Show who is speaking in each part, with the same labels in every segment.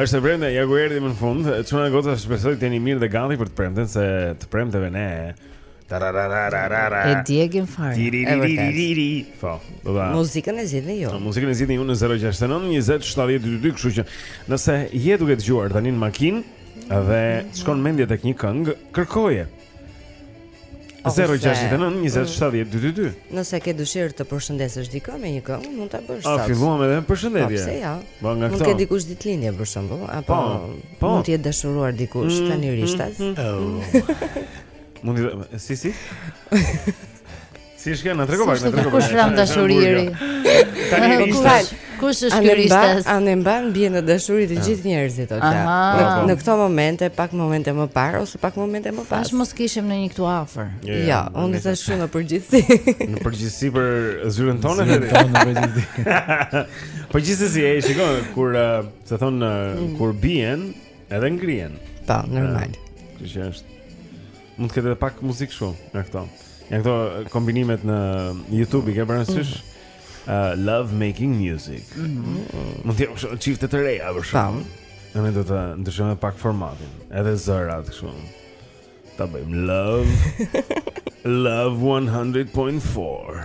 Speaker 1: Është e premte, ja ku erdhi më në fund. Çuna goca shpresoj të jeni mirë dhe gati për të premten se të premteve ne.
Speaker 2: E djegim fare. E
Speaker 1: vërtetë. Po, do ta.
Speaker 2: Muzikën e zgjidhni ju.
Speaker 1: Po, muzikën e zgjidhni ju në 069 20 70 222, kështu që nëse je duke dëgjuar tani në makinë dhe të shkon mendja tek një këngë, kërkoje. 069 20 70 222
Speaker 2: Nëse ke dëshirë të përshëndesësh dikë me një këngë, mund ta bësh sot A,
Speaker 1: filluam edhe
Speaker 2: me
Speaker 1: përshëndetje Po,
Speaker 2: pse jo?
Speaker 1: Ba, nga këto
Speaker 2: Mund ketë dikush ditëlindje, për shembull, Apo
Speaker 1: po, po.
Speaker 2: mund të jetë dashuruar dikush, mm, tani rishtas mm, mm, mm.
Speaker 1: Mund të jetë, si, si? Si është, na trego pak, na trego
Speaker 3: Kush ra në dashuri i ri?
Speaker 1: Tani
Speaker 2: po rishtas.
Speaker 3: Kush është
Speaker 2: kjo
Speaker 3: rishtas?
Speaker 2: A në mba në bien në dashuri të gjithë njerëzit, Olta.
Speaker 3: Aha.
Speaker 2: Në,
Speaker 1: po, po.
Speaker 2: në këto momente, pak momente më parë, ose pak momente më pas.
Speaker 3: Thashë mos kishim ndonjë këtu afër.
Speaker 2: Jo, jo, jo unë po të them në përgjithësi.
Speaker 1: Në përgjithësi për zyrën tonë, në
Speaker 4: përgjithësi. Në përgjithësi.
Speaker 1: Përgjithësi, e, shikon, kur, eh, se thonë, eh, mm. kur bien, edhe ngrihen.
Speaker 2: Ta, po, normal.
Speaker 1: Eh, Kështu që është. Mund të ketë edhe pak muzikë shumë, nga këto. Nga këto kombinimet në YouTube i ke parasysh mm. uh, Love Making Music. Mm -hmm. Mund të jenë çifte të reja për shembull. Ne mund të ndryshojmë pak formatin, edhe zërat kështu. Ta bëjmë Love Love 100.4.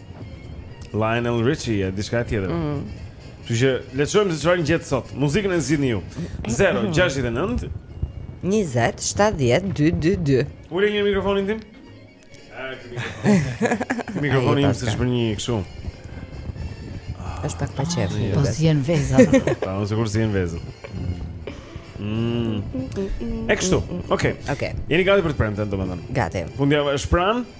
Speaker 1: Lionel Richie e diçka tjetër. Mm. Kështu që le të shohim se çfarë ngjet sot. Muzikën e zgjidhni ju. 069
Speaker 2: 20 70 222.
Speaker 5: Ule njëçik mikrofonin tim. Mikrofoni im s'është për një kështu.
Speaker 2: Është pak pa qejf. Ah,
Speaker 3: po si janë vezët.
Speaker 5: Po ose kur si janë vezët. Mm. E kështu. Okej.
Speaker 2: Okej.
Speaker 5: Jeni gati për të premten, domethënë.
Speaker 2: Gati.
Speaker 5: Fundjava është pranë.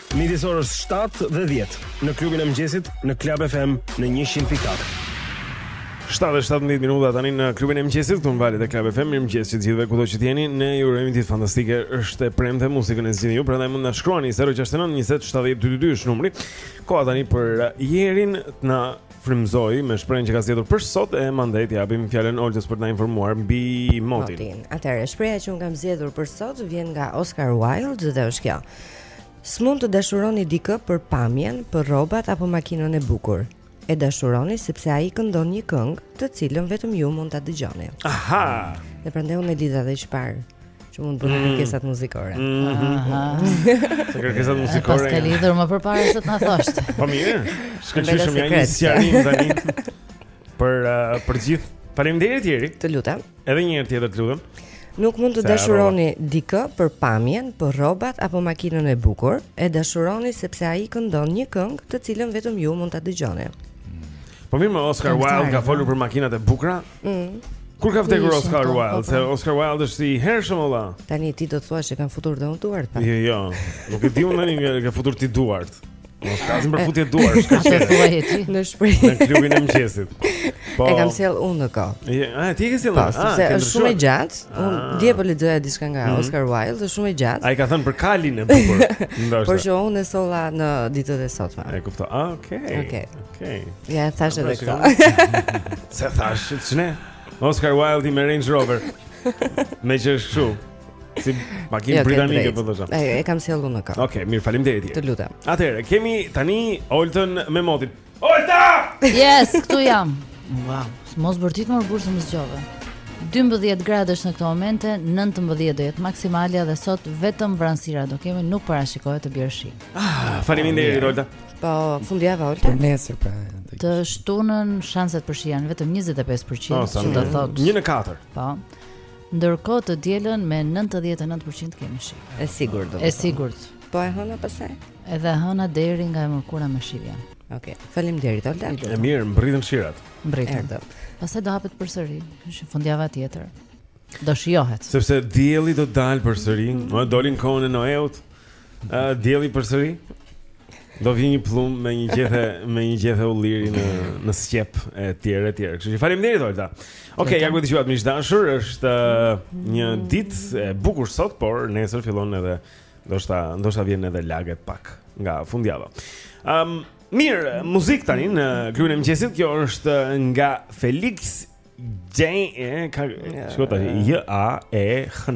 Speaker 6: Midis
Speaker 4: orës 7 dhe 10 në klubin e mëngjesit në Club FM në 100.4.
Speaker 1: 7:17 minuta tani në klubin e mëngjesit këtu në valët e Club FM. Mirëmëngjes të gjithëve kudo që të jeni. Ne ju urojmë ditë fantastike. Është e premte muzikën e zgjidhni ju, prandaj mund na shkruani 069 20 70 222 është numri. Koha tani për Jerin të na frymëzojë me shprehjen që ka zgjedhur për sot e mandej t'ia japim fjalën Oltës për të na informuar mbi motin.
Speaker 2: Atëherë shprehja që unë kam zgjedhur për sot vjen nga Oscar Wilde dhe është kjo. S'mund të dashuroni dikë për pamjen, për rrobat apo makinën e bukur. E dashuroni sepse ai këndon një këngë, të cilën vetëm ju mund ta dëgjoni.
Speaker 1: Aha.
Speaker 2: Dhe prandaj unë e lidha dhe çfar që mund të bëjnë mm. kërkesat muzikore.
Speaker 3: Aha.
Speaker 1: Sa kërkesat
Speaker 3: eh,
Speaker 1: muzikore.
Speaker 3: Paska lidhur më përpara se të na thoshte.
Speaker 1: Po mirë. Shkëlqyshëm ja një sqarim tani. Për eh, për të gjithë. Faleminderit Jeri.
Speaker 2: Të lutem.
Speaker 1: Edhe një herë tjetër të lutem.
Speaker 2: Nuk mund të dashuroni dikë për pamjen, për rrobat apo makinën e bukur, e dashuroni sepse ai këndon një këngë të cilën vetëm ju mund ta dëgjoni.
Speaker 1: Po mirë, Oscar Wilde ka folur për makinat e bukura.
Speaker 2: Mm.
Speaker 1: Kur ka vdekur Oscar
Speaker 3: po,
Speaker 1: Wilde?
Speaker 3: Po, po.
Speaker 1: Se Oscar Wilde është i hershëm valla.
Speaker 2: Tani ti do të thua që kam futur dhe unë duart.
Speaker 1: Jo, jo. Nuk e di unë tani nga ke futur ti duart. Mos flasim për futje duarsh,
Speaker 3: ça
Speaker 1: ke?
Speaker 3: Thuaj ti.
Speaker 2: Në shpreh.
Speaker 1: Në klubin e mëngjesit. Po.
Speaker 2: E kam sjell unë në kohë.
Speaker 1: A ti e ke sjell?
Speaker 2: Po, ah, sepse është shumë e gjatë. Unë
Speaker 1: ah.
Speaker 2: dje po lexoja diçka nga
Speaker 1: mhm.
Speaker 2: Oscar Wilde, është shumë e gjatë.
Speaker 1: Ai ka thënë për kalin e bukur. Ndoshta.
Speaker 2: Por që unë e solla në ditët e sotme.
Speaker 1: E kuptova. Ah, okay.
Speaker 2: Okay.
Speaker 1: Okay.
Speaker 2: Ja thash edhe
Speaker 1: pra,
Speaker 2: këtë.
Speaker 1: Se thash, ç'ne? Oscar Wilde me Range Rover. Meqë është kështu. Si makinë
Speaker 2: jo,
Speaker 1: britanike po thosha.
Speaker 2: E, e kam sjellur në kohë.
Speaker 1: Okej, okay, mirë, faleminderit ti.
Speaker 2: Të lutem.
Speaker 1: Atëherë, kemi tani Oltën me motin. Olta!
Speaker 3: Yes, këtu jam. Ua, mos bërtit mo burrë më zgjove. 12 gradë është në këtë moment, 19 do jetë maksimalja dhe sot vetëm vranësira do kemi, nuk parashikohet të bjerë shi.
Speaker 1: Ah, faleminderit Olta.
Speaker 2: Po, fundjava Olta.
Speaker 7: Për nesër pra.
Speaker 3: Të shtunën shanset për shi janë vetëm 25%,
Speaker 1: oh,
Speaker 3: që do thotë.
Speaker 1: 1 në 4.
Speaker 3: Po. Ndërkohë të dielën me 99% kemi shi.
Speaker 2: E sigurt do të.
Speaker 3: E sigurt.
Speaker 2: Po e hëna pastaj?
Speaker 3: Edhe hëna deri nga e mërkura me shi vjen.
Speaker 2: Okej. Okay. Faleminderit Olta.
Speaker 1: E mirë, mbërritën shirat.
Speaker 2: Mbërritën.
Speaker 3: Pastaj do hapet përsëri, është fundjava tjetër. Do shijohet.
Speaker 1: Sepse dielli do të dalë përsëri, ë doli në kohën e Noeut. Ë dielli përsëri. Do vijë një pëllumb me një gjethe me një gjethe ulliri në në sqep e tjerë e tjerë. Kështu që faleminderit Olta. Okej, okay, ja ku dëgjuat miq të dashur, është uh, një ditë e bukur sot, por nesër fillon edhe ndoshta ndoshta vjen edhe laget pak nga fundjava. Ëm um, mirë, muzikë tani në klubin e mëngjesit, kjo është nga Felix Jaehn. Ka shkronja J A E H.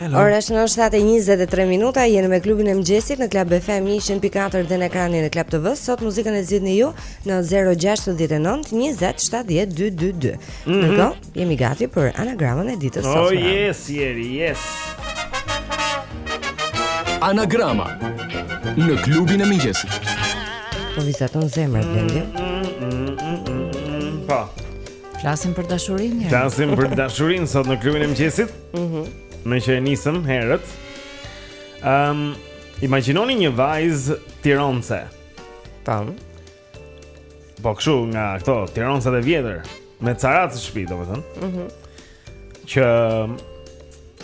Speaker 2: Ora është 7:23 minuta, jeni me klubin e mëngjesit në Club FM 104 dhe në ekranin e Club TV. Sot muzikën e zgjidhni ju në 069 20 70 222.
Speaker 1: Mm -hmm.
Speaker 2: Ndërkohë, jemi gati për anagramën e ditës sot.
Speaker 1: Oh yes, jeri, yes.
Speaker 7: Anagrama në klubin e mëngjesit.
Speaker 2: Po vizaton zemrat mm -hmm.
Speaker 1: Po.
Speaker 3: Flasim për dashurinë.
Speaker 1: Flasim për dashurinë sot në klubin e mëngjesit.
Speaker 2: Mhm.
Speaker 1: Mm Meqë e nisëm herët. Ehm, um, imagjinoni një vajzë tironse.
Speaker 2: Tam.
Speaker 1: Po kshu nga këto tironse të vjetër, me carac në shpi, domethënë.
Speaker 2: Mhm.
Speaker 1: Mm që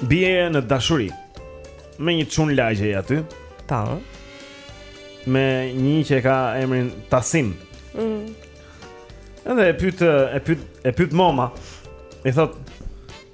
Speaker 1: bie në dashuri me një çun lagje aty.
Speaker 2: Tam.
Speaker 1: Me një që e ka emrin Tasim.
Speaker 2: Mhm.
Speaker 1: Mm Edhe e pyet e pyet e pyet moma. I
Speaker 8: thotë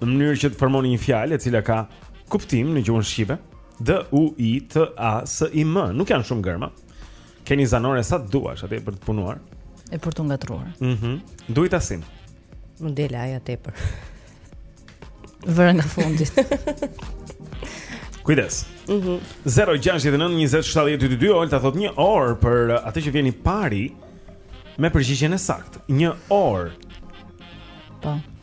Speaker 8: Në
Speaker 1: mënyrë që të formoni një fjalë e cila ka kuptim në gjuhën shqipe, D U I T A S I M, nuk janë shumë gërma. Keni zanore sa të duash atje për të punuar.
Speaker 3: E për të ngatruar.
Speaker 1: Mhm. Mm Du i Tasim.
Speaker 2: Më del A-ja tepër.
Speaker 3: Vëre nga fundi.
Speaker 1: Kujdes.
Speaker 2: Mhm.
Speaker 1: Mm 069 20 70 222 Holta thotë një orë për atë që vjen i pari me përgjigjen e saktë. Një orë.
Speaker 3: Po.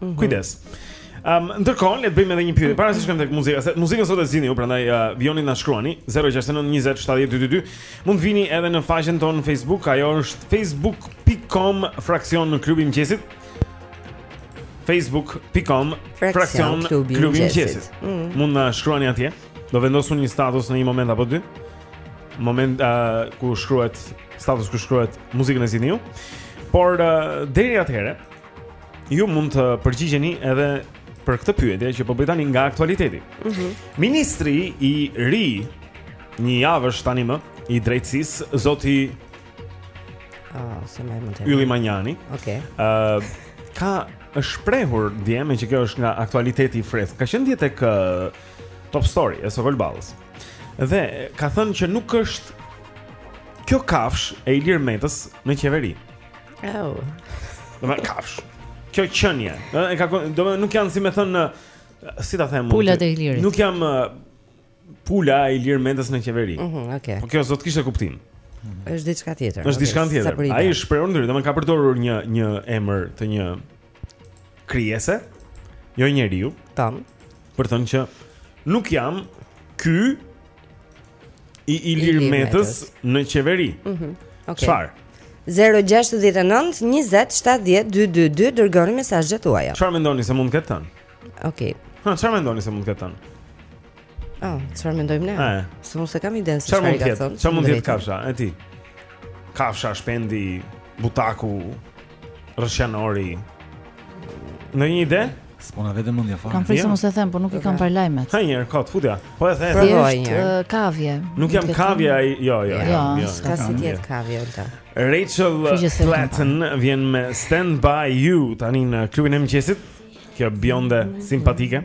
Speaker 1: Mhm. Kujdes. Um, ndërkohë le të bëjmë edhe një pyetje para se të shkojmë tek muzika. Se muzikën sot e zgjidhni ju, prandaj uh, vijoni na shkruani 069 20 70 222. Mund të vini edhe në faqen tonë në Facebook, ajo është facebook.com fraksion në klubin e mëngjesit. facebook.com
Speaker 2: fraksion klubi i
Speaker 1: mëngjesit.
Speaker 2: Mm.
Speaker 1: Mund na shkruani atje. Do vendosim një status në një moment apo dy. Moment uh, ku shkruhet status ku shkruhet muzikën e zgjidhni ju. Por uh, deri atëherë Ju mund të përgjigjeni edhe për këtë pyetje që po bëj tani nga aktualiteti.
Speaker 2: Mm -hmm.
Speaker 1: Ministri i ri një javësh tanimë i drejtësisë, zoti
Speaker 2: Ah, se më mund të.
Speaker 1: Ylli Manjani.
Speaker 2: Okej. Okay.
Speaker 1: Ë uh, ka është shprehur dje meqë kjo është nga aktualiteti i freskët. Ka qenë dje tek uh, Top Story e Sokol Ballës. Dhe ka thënë që nuk është kjo kafshë e Ilir Metës në qeveri.
Speaker 2: Oh.
Speaker 1: Domethënë kafshë. Kjo qenie, ë, e ka domethënë nuk jam si me thënë si ta them unë. Pula
Speaker 3: e Ilirit.
Speaker 1: Nuk jam pula e Ilir Metës në qeveri.
Speaker 2: Mhm, mm okay.
Speaker 1: Po kjo s'do të kishte kuptim.
Speaker 2: Është diçka tjetër.
Speaker 1: Është diçka tjetër. Ai është shprehur ndryshe, domethënë ka përdorur një një emër të një krijese, jo njeriu,
Speaker 2: tam,
Speaker 1: për të thënë që nuk jam ky i Ilir Metës në qeveri.
Speaker 2: Mhm. Mm Okej.
Speaker 1: Çfarë? Okay.
Speaker 2: 069 20 70 222 dërgoni mesazhet tuaja.
Speaker 1: Çfarë mendoni se mund të ketë thënë?
Speaker 2: Okej. Okay.
Speaker 1: Ha, çfarë mendoni se mund të ketë thënë?
Speaker 2: Ah, oh, çfarë mendojmë ne? Se mos e kam idenë se
Speaker 1: çfarë
Speaker 2: ka thënë.
Speaker 1: Çfarë mund të jetë kafsha e tij? Kafsha, shpendi, butaku, Rrëshqanori Ndonjë ide?
Speaker 4: S'po na vete mendja fare.
Speaker 3: Kam frikë se mos e them, por nuk i kam parë lajmet.
Speaker 9: Hë një herë kot, futja. Po e the.
Speaker 3: Provoje
Speaker 2: një.
Speaker 3: Kavie.
Speaker 9: Nuk jam
Speaker 3: kavie
Speaker 9: ai, jo, jo.
Speaker 3: Jo,
Speaker 9: jo
Speaker 2: s'ka si
Speaker 9: të
Speaker 2: jetë kavie Holta.
Speaker 9: Rachel Platten vjen me Stand by You tani në klubin e mëngjesit. Kjo bjonde simpatike.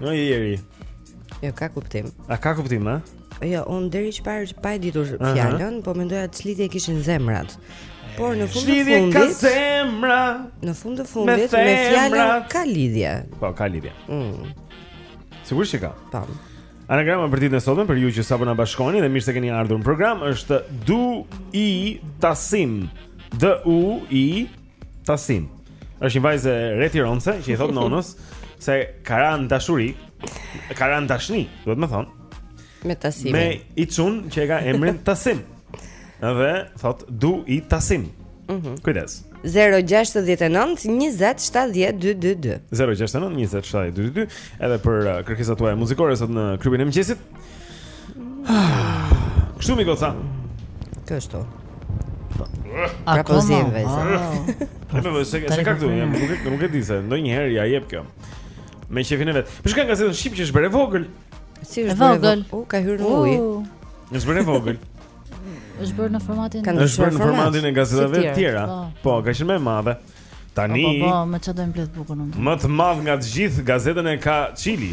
Speaker 1: No i
Speaker 9: eri. Jo
Speaker 2: ka kuptim.
Speaker 9: A ka kuptim, a?
Speaker 2: Jo, unë deri që parë që pa e ditur fjalën, po mendoja ç'lidhje kishin zemrat. Por në fund të fundit,
Speaker 9: ç'lidhje ka zemra.
Speaker 2: Në fund të fundit me, me
Speaker 9: fjalën
Speaker 2: ka lidhje.
Speaker 9: Po, ka lidhje.
Speaker 2: Mm.
Speaker 9: Sigurisht që ka.
Speaker 2: Po.
Speaker 9: Anagrama për ditën e sotme për ju që sapo na bashkoni dhe mirë se keni ardhur në program është Du i Tasim. D U I Tasim. Është një vajzë re tironse që i thot nonës se ka ran dashuri, ka ran dashni, duhet me thon.
Speaker 2: Me Tasim.
Speaker 9: Me i çun që e ka emrin Tasim. Dhe thot du i Tasim.
Speaker 2: Mhm.
Speaker 9: Mm Kujdes.
Speaker 2: 069 20 70 222.
Speaker 9: 069 20 70 222. Edhe për uh, kërkesat tuaja muzikore sot në Klubin e Mëngjesit. Kështu mi goca.
Speaker 2: Kështu. A po zi
Speaker 3: vëza.
Speaker 1: Ne më vëse se ka këtu, jam nuk nuk e di se ndonjëherë ja jep kjo. Me shefin e vet. Po shikon gazetën Shqip që është bërë vogël.
Speaker 2: Si është
Speaker 3: vogël?
Speaker 2: U ka hyrë në ujë.
Speaker 1: Është bërë vogël.
Speaker 3: Është bërë në formatin
Speaker 2: e
Speaker 1: Është bërë në formatin e gazetave të
Speaker 3: tjera. Po.
Speaker 1: po, ka qenë më e madhe. Tani
Speaker 3: Po, po, po më çdo mbledh bukur unë.
Speaker 1: Më të madh nga të gjithë gazetën e ka
Speaker 2: Çili.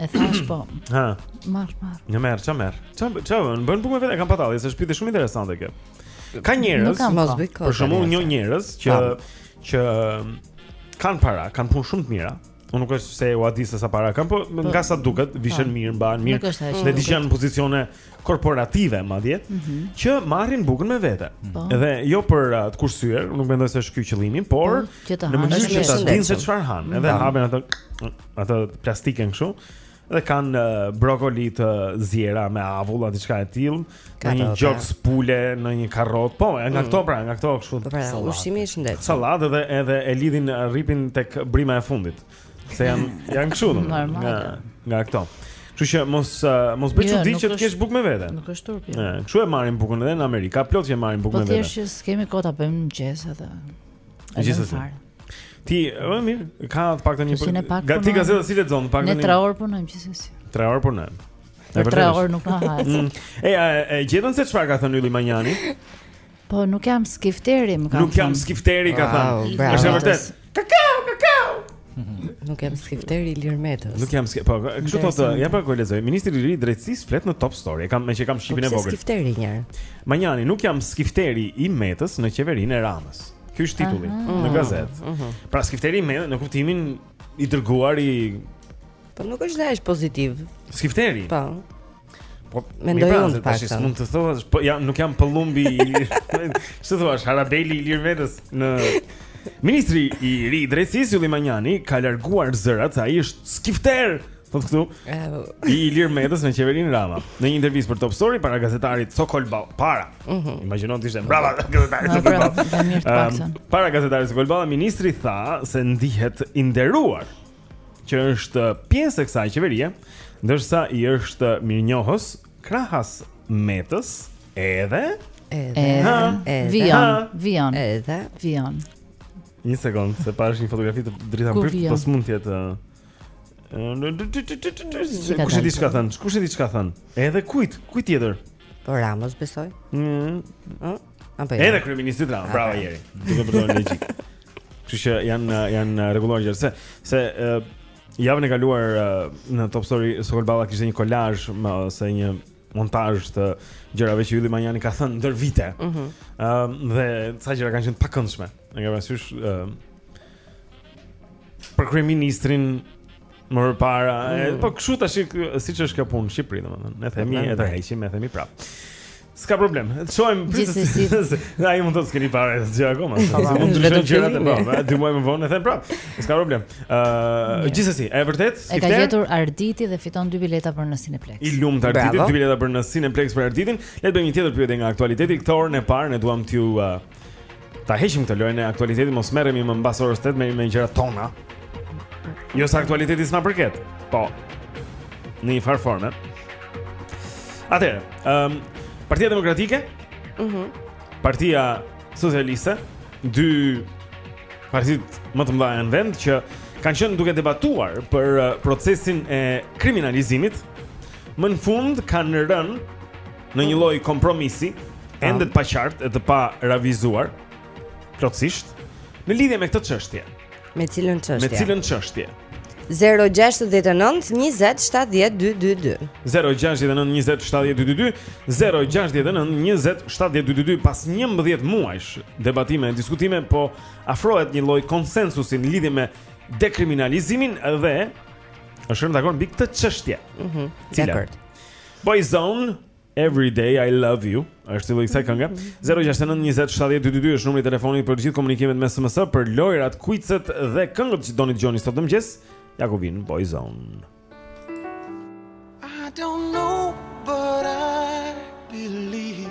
Speaker 3: E thash po.
Speaker 1: Ha.
Speaker 3: Marr, marr.
Speaker 1: Jo merr, ç'a merr? Ç'a ç'a bën? Bën bukë me vete, kam patalli, se shpiti shumë interesante kjo. Ka njerëz, për shembull,
Speaker 2: njoh
Speaker 1: njerëz që që um, kanë para, kanë punë shumë të mira. Unë nuk është se ua di se sa para kanë, po, po nga sa duket, vishen
Speaker 3: po.
Speaker 1: mirë, mbahen mirë. Dhe di që janë në pozicione korporative madje mm -hmm. që marrin bukën me vete.
Speaker 3: Po.
Speaker 1: Dhe jo për uh, të kursyer, nuk mendoj se është ky qëllimi, por
Speaker 3: po,
Speaker 1: në mënyrë që ta dinë se çfarë hanë, edhe
Speaker 2: mm
Speaker 1: -hmm. hapin atë atë plastikën kështu dhe kanë uh, brokoli të zjera me avull apo diçka e tillë, kanë një gjoks pule, në një karrotë. Po, nga mm. këto pra, nga këto kështu.
Speaker 2: Po, pra, ushqimi i shëndetshëm.
Speaker 1: Sallatë dhe edhe e lidhin rripin tek brima e fundit. Se janë janë kështu domethënë. Nga nga këto. Kështu që mos uh, mos bëj
Speaker 3: jo,
Speaker 1: çudi që të kesh bukë me vete.
Speaker 3: Nuk është turp.
Speaker 1: Ëh, kështu e marrin bukën edhe në Amerikë. Ka plot që marrin bukë
Speaker 3: po
Speaker 1: me vete.
Speaker 3: Po thjesht që s'kemi kohë ta bëjmë mëngjes edhe.
Speaker 1: Gjithsesi. Ti, më mirë, ka të paktën një punë.
Speaker 3: Gati
Speaker 1: gazeta si lexon, të paktën.
Speaker 3: Ne 3 orë punojmë gjithsesi.
Speaker 1: 3 orë punojmë.
Speaker 3: Për 3 orë nuk na hahet.
Speaker 1: Mm. Ej, e gjetën se çfarë ka thënë Ylli Manjani?
Speaker 3: Po nuk jam skifteri, më kanë.
Speaker 1: Nuk jam skifteri, ka thënë. Është e vërtetë. Kakao, kakao.
Speaker 2: Nuk jam skifter i Ilir Metës.
Speaker 1: Nuk jam skifteri. Po, kështu thotë, ja pra po lexoj. Ministri i ri i Drejtësisë flet në Top Story. E kam meqë kam Shqipin e
Speaker 2: po,
Speaker 1: vogël.
Speaker 2: Skifteri një herë.
Speaker 1: Manjani, nuk jam skifteri i Metës në qeverinë e Ramës. Ky është titulli uh -huh. në gazetë. Uh -huh. Pra skifteri i Metës në kuptimin i dërguar i
Speaker 2: Po nuk është dash pozitiv.
Speaker 1: Skifteri.
Speaker 2: Po.
Speaker 1: Po
Speaker 2: mendoj
Speaker 1: pra,
Speaker 2: unë
Speaker 1: tash mund të thuash, po ja nuk jam pëllumbi. Ç'të thuash, harabeli i Ilir Metës në Ministri i ri i Drejtësisë Ylli Manjani ka larguar zërat se ai është skifter. Thotë këtu. I Ilir Metës në qeverinë Rama. Në një intervistë për Top Story para gazetarit Sokol Balla, para. Mhm. Imagjino ti ishte prapa
Speaker 3: gazetarit
Speaker 1: Sokol
Speaker 3: Balla.
Speaker 1: Para gazetarit Sokol Balla, ministri tha se ndihet i nderuar që është pjesë e kësaj qeverie, ndërsa i është mirënjohës krahas Metës edhe
Speaker 2: edhe
Speaker 3: edhe Vion, Vion
Speaker 2: edhe
Speaker 3: Vion.
Speaker 1: Një sekond, se pa është një fotografi të Drita
Speaker 3: Mbyrt,
Speaker 1: po s'mund të jetë Kush e di ç'ka thënë? Kush e di ç'ka thënë? Edhe kujt? Kujt tjetër?
Speaker 2: Po Ramës besoj. Ëh. Apo jo.
Speaker 1: Edhe kryeministrit Rama, po.
Speaker 2: bravo
Speaker 1: Jeri. Duke përdorur logjikën. Kështu që janë janë rregulluar gjëra se se ë, javën e kaluar ë, në Top Story Sokol Balla kishte një kolazh ose një montazh të gjërave që Ylli Manjani ka thënë ndër vite. Ëh
Speaker 2: Mhm.
Speaker 1: dhe sa gjëra kanë qenë të pakëndshme. E ke parasysh ë për kryeministrin më përpara, e, po kështu tash ky- siç është kjo punë në Shqipëri domethënë. Ne themi, e tërheqim, e themi prapë. S'ka problem. Të shohim
Speaker 3: gjithsesi.
Speaker 1: Ai mund të thotë s'keni parë gjë akoma. Po,
Speaker 2: po,
Speaker 1: mund të ndryshojë gjërat e
Speaker 2: bëmë.
Speaker 1: Po, dy muaj më vonë e them prapë. S'ka problem.
Speaker 3: Ëh,
Speaker 1: gjithsesi, e vërtetë,
Speaker 3: e ka gjetur Arditi dhe fiton dy bileta për në Cineplex.
Speaker 1: I lumtë Arditit, dy bileta për në Cineplex për Arditin. Le të bëjmë një tjetër pyetje nga aktualiteti. Këtë orën e parë ne duam t'ju Ta heqim këtë lojën e aktualitetit, mos merremi më mbas orës 8, merremi me gjëra tona. Jo se aktualiteti s'na përket. Po. Në një farë forme. Atëherë, ëm um, Partia Demokratike?
Speaker 2: Mhm.
Speaker 1: Mm Partia Socialiste, dy partitë më të mëdha në vend që kanë qenë duke debatuar për uh, procesin e dekriminalizimit, më në fund kanë rënë në një lloj kompromisi ende të paqartë e të paravijëzuar plotësisht në lidhje me këtë çështje.
Speaker 2: Me cilën çështje?
Speaker 1: Me cilën çështje?
Speaker 2: 069 20 70 222
Speaker 1: 069 20 70 222 069 20 70 222. Pas njëmbëdhjetë muajsh debatime e diskutime po afrohet një lloj konsensusi në lidhje me dekriminalizimin dhe është rënë dakord mbi këtë çështje
Speaker 2: mm -hmm,
Speaker 1: cila?
Speaker 2: Dakord
Speaker 1: Boyzone
Speaker 9: Every day I love you. Është titulli i kësaj kënge. 069 20 70 222 është numri i telefonit për gjithë komunikimet me SMS për lojrat, quizet dhe këngët që doni të dëgjoni sot në mëngjes. Ja ku vijnë Boyzone.
Speaker 10: I don't know but I believe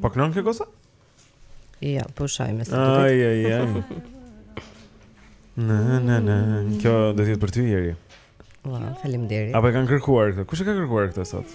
Speaker 9: Po këndon kjo kosa?
Speaker 2: Ja, po shaj me sa duket.
Speaker 9: Ai ai ai. Na na na, kjo do të jetë për ty Jeri.
Speaker 2: Ua, faleminderit.
Speaker 9: Apo e kanë kërkuar këtë? Kush e ka kërkuar këtë sot?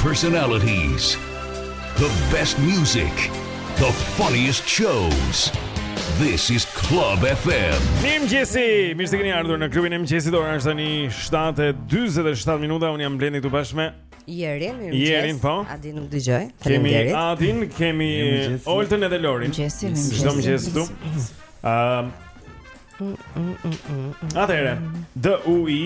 Speaker 11: personalities, the best music, the funniest shows. This is Club FM.
Speaker 1: Mirëmëngjesi, mirë se keni ardhur në klubin e mëngjesit, ora është tani 7.27 minuta, unë jam Blendi këtu bashkë me...
Speaker 2: Jerin, mirëmëngjes
Speaker 1: Jerin, po
Speaker 2: Adin nuk dëgjoj
Speaker 1: Kemi Adin, kemi Oltën edhe Lorin
Speaker 3: Mëngjes, mirëmëngjes
Speaker 1: Çdo mëngjes këtu um, mm, mm, mm, Atëherë D-U-I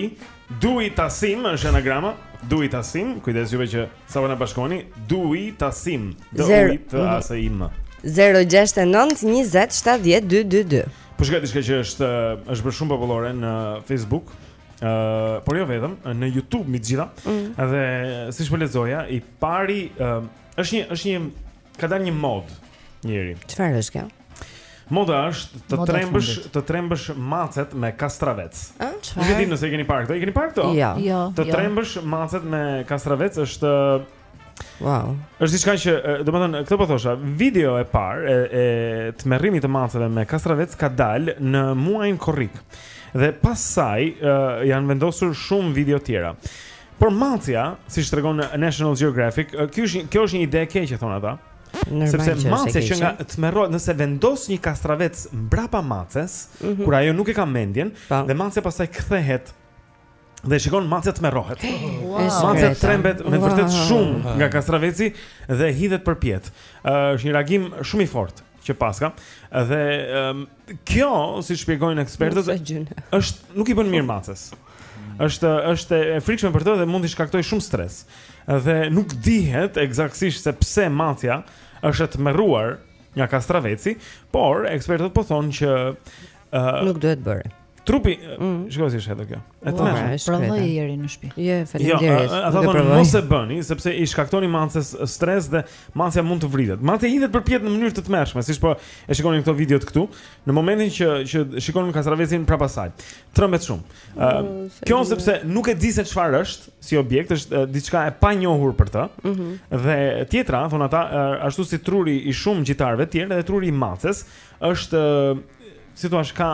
Speaker 1: Dui Tasim është anagrama Dui Tasim Kujdes juve që sapo na bashkoheni Dui Tasim D-U-I T-A-S-I-M
Speaker 2: 069 20 70 222
Speaker 1: Po shoh diçka që është është bërë shumë popullore në Facebook. Uh, por jo vetëm, në YouTube mbi të gjitha
Speaker 2: mm.
Speaker 1: Dhe siç po lexoja I pari uh, është, një, është një Ka dalë një modë Jeri
Speaker 2: Çfarë është kjo?
Speaker 1: Moda është të
Speaker 3: Moda
Speaker 1: trembësh e
Speaker 3: fundit.
Speaker 1: të trembësh macet me kastravec.
Speaker 2: Ë?
Speaker 1: Nuk e di nëse e keni parë këtë. E keni parë këto?
Speaker 2: Jo.
Speaker 3: jo.
Speaker 1: Të
Speaker 3: jo.
Speaker 1: trembësh macet me kastravec është
Speaker 2: Wow.
Speaker 1: Është diçka që, domethënë, këtë po thosha, video e parë e, e tmerrimit të macave me kastravec ka dalë në muajin korrik. Dhe pas saj uh, janë vendosur shumë video tjera. Por macja, siç tregon National Geographic, uh, kjo është kjo është një ide e keqe thonë ata.
Speaker 2: Normal
Speaker 1: sepse
Speaker 2: që
Speaker 1: macja që nga tmerrohet nëse vendos një kastravec mbrapa maces,
Speaker 2: mm -hmm.
Speaker 1: kur ajo nuk e ka mendjen, pa.
Speaker 2: Po.
Speaker 1: dhe macja pastaj kthehet dhe shikon Macja tmerrohet.
Speaker 2: Wow.
Speaker 1: Macja trembet me vërtet wow. shumë nga kastraveci dhe hidhet përpjetë. Është një reagim shumë i fortë që paska dhe um, kjo siç shpjegojnë ekspertët është nuk i bën mirë maces. Është është e frikshme për të dhe mund të shkaktojë shumë stres. Dhe nuk dihet ekzaktësisht se pse macja është e tmerruar nga kastraveci, por ekspertët po thonë që uh,
Speaker 2: nuk duhet bërë.
Speaker 1: Trupi,
Speaker 2: mm.
Speaker 1: shikoje si është edhe kjo. E tmerrshme.
Speaker 2: Provoje
Speaker 3: Jeri
Speaker 2: në
Speaker 3: shpi. Je, falem
Speaker 2: jo, nderit.
Speaker 1: Jo, ata thonë mos e bëni, sepse i shkaktoni maces stres dhe macja mund të vritet. Macja hidhet përpjetë në mënyrë të tmerrshme, siç po e shikoni në këto videot këtu, në momentin që, që shikon kastravecin prapa saj. Trembet shumë. Uh, kjo sepse nuk e di se çfarë është, si objekt, është uh, diçka e panjohur për të,
Speaker 2: mm -hmm.
Speaker 1: dhe tjetra, thonë ata, uh, ashtu si truri i shumë gjitarve tjerë, dhe truri i maces, është si thua ka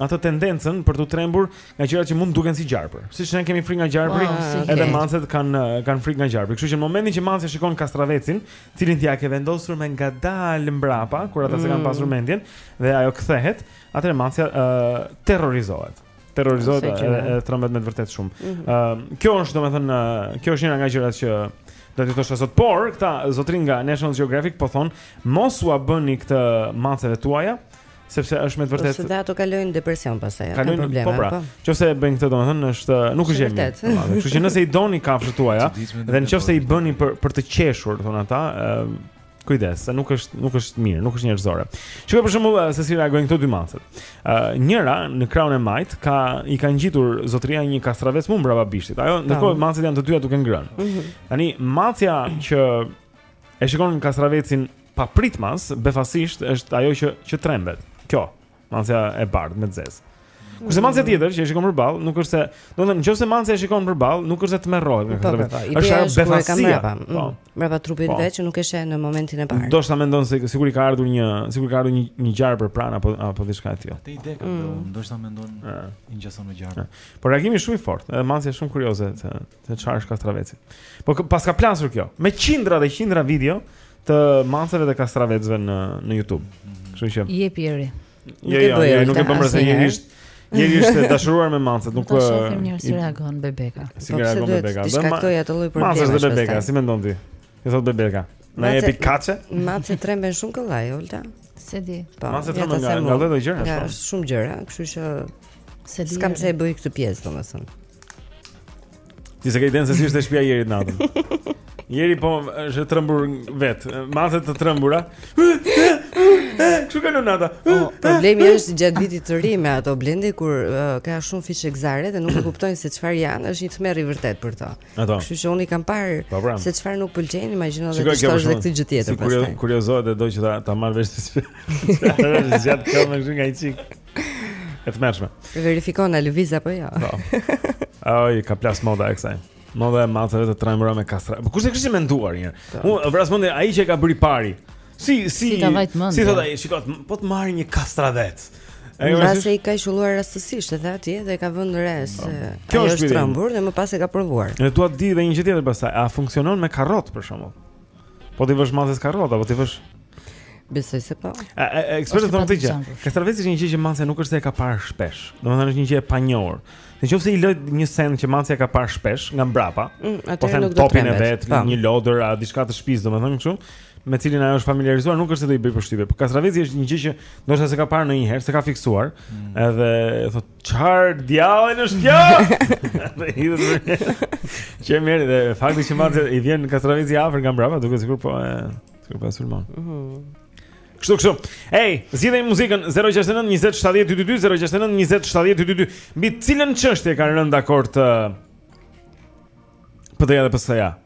Speaker 1: atë tendencën për t'u trembur nga gjërat që mund të duken si gjarpër. Siç ne kemi frikë nga gjarpri,
Speaker 3: oh, ah,
Speaker 1: okay.
Speaker 3: edhe
Speaker 1: macet kanë kanë frikë nga gjarpri. Kështu që në momentin që macja shikon kastravecin, të cilin ti ia ke vendosur me ngadalë mbrapa, kur ata mm. s'e kanë
Speaker 2: mm.
Speaker 1: pasur mendjen dhe ajo kthehet, atëherë macja uh, terrorizohet. terrorizohet edhe trembet me të vërtetë shumë.
Speaker 2: Ëm mhm.
Speaker 1: ehm, kjo është domethënë kjo është njëra nga gjërat që do të thosha sot, por këta zotërinjtë nga National Geographic po thonë mos ua bëni këtë maceve tuaja sepse është me të vërtetë.
Speaker 2: Sepse ato kalojnë depresion pastaj, ka probleme.
Speaker 1: Po pra, po. nëse e bëjnë këtë domethënë është nuk është gjë. Kështu që nëse i doni kafshët tuaja dhe nëse i bëni për për të qeshur, thonë ata, Kujdes, se nuk është nuk është mirë, nuk është njerëzore. Shikoji për shembull se si reagojnë këto dy macet. Ë uh, njëra në krahun e majtë ka i ka ngjitur zotëria një kastravec mu mbrapa bishtit. Ajo ndërkohë macet janë të dyja duke ngrënë.
Speaker 2: Mm -hmm.
Speaker 1: Tani macja që e shikon kastravecin papritmas, befasisht është ajo që që trembet. Kjo. Macja e bardhë me të zezë. Kurse mm. macja tjetër që e shikon përballë, nuk është se, domethënë nëse macja e shikon përballë, nuk është se tmerrohet me këtë.
Speaker 2: Po, po, po.
Speaker 1: Është ajo befasia.
Speaker 2: Mm.
Speaker 1: Po.
Speaker 2: Me pa
Speaker 1: trupin
Speaker 2: vetë që nuk e sheh në momentin e parë.
Speaker 1: Ndoshta mendon se sikur i ka ardhur një, sikur ka ardhur një një gjarpër pranë apo apo diçka e tillë.
Speaker 8: Te ide ka,
Speaker 2: mm.
Speaker 8: do të mendon i ngjason me gjarpër.
Speaker 1: Por reagimi është shumë i fortë, edhe macja është shumë kurioze se Se çfarë është kastraveci. Po paska plasur kjo. Me qindra dhe qindra video të maceve dhe kastravecëve në në YouTube. Kështu që.
Speaker 3: Jepi Eri.
Speaker 1: Jo, jo, jo, nuk e bëm
Speaker 2: rëndë
Speaker 1: një herë. Jeri është dashuruar me macet, nuk
Speaker 3: po shohim mirë si reagon bebeka.
Speaker 1: Si
Speaker 2: po
Speaker 1: reagon bebeka? Do të
Speaker 2: thotë ato lloj
Speaker 1: probleme.
Speaker 2: Macet
Speaker 1: dhe bebeka, si mendon ti? I thotë bebeka. Na jepi kaçe?
Speaker 2: Macet tremben shumë kollaj, Olta.
Speaker 3: S'e di.
Speaker 2: Po.
Speaker 1: Macet
Speaker 2: ja
Speaker 1: nga nga
Speaker 2: lloj
Speaker 1: lloj gjëra.
Speaker 2: Nga
Speaker 1: është
Speaker 2: shumë gjëra, kështu që
Speaker 3: s'e di.
Speaker 2: S'kam pse e bëj këtë pjesë domethënë.
Speaker 1: Ti s'e ke idenë se si është shtëpia e Jerit natën. Jeri po është trembur vetë. Macet të trembura. Çu kanë nata?
Speaker 2: Problemi është gjatë vitit të ri me ato Blendi kur uh, ka shumë fishekzjarre dhe nuk e kuptojnë se çfarë janë, është një tmerr i vërtetë për to.
Speaker 1: Ato.
Speaker 2: Kështu që unë i kam parë
Speaker 1: po, pra.
Speaker 2: se çfarë nuk pëlqen, imagjino dhe të
Speaker 1: shkosh
Speaker 2: këtë gjë tjetër pastaj.
Speaker 1: Sikur kuriozohet dhe do që ta ta marr vesh ti. Edhe zgjat këmbën nga një çikë. E tmerrshme
Speaker 2: Verifikon a lëviz apo jo
Speaker 1: Po Oj, ka plas moda e kësaj Moda e maceve të trembura me kastra Po kush është ky që ka menduar njëherë po. Unë, vras mendjen, ai që e ka bërë i pari Si si
Speaker 3: si të vajti mendja.
Speaker 1: Si thotë ai, shikoj, po të marr një kastravec.
Speaker 2: Ai
Speaker 1: ora
Speaker 2: se i ka qëlluar rastësisht edhe atje dhe ka vënë re se.
Speaker 1: Po.
Speaker 2: Kjo
Speaker 1: është
Speaker 2: trembur dhe më pas e ka provuar.
Speaker 1: Ne dua të di edhe një gjë tjetër pastaj, a funksionon me karrotë për shembull? Po t'i vësh maces karrotë apo t'i vësh
Speaker 2: Besoj se po.
Speaker 1: Ekspertët thonë këtë
Speaker 3: që
Speaker 1: kastraveci është një gjë që macja nuk është se e ka parë shpesh. Domethënë është një gjë e panjohur. Në qoftë se i lë një send që macja e ka parë shpesh nga mbrapa,
Speaker 2: mm,
Speaker 1: po them topin e vet,
Speaker 2: po.
Speaker 1: një lodër a diçka të shtëpisë, domethënë kështu, me të cilin ajo është familjarizuar, nuk është se do i bëjë përshtypje. Por kastraveci është një gjë që ndoshta s'e ka parë ndonjëherë, s'e ka fiksuar. Mm. Edhe thotë, "Çfarë djallin është kjo?" Dhe i thotë, "Çe merr dhe fakti që madje i vjen kastraveci afër nga mbrapa, duket sikur po e sikur po e sulmon." Mhm. Kështu kështu. Ej, zgjidhni muzikën 069 20 70 222 069 20 70 222. Mbi cilën çështje kanë rënë dakord ë eh, PD-ja dhe PS-ja?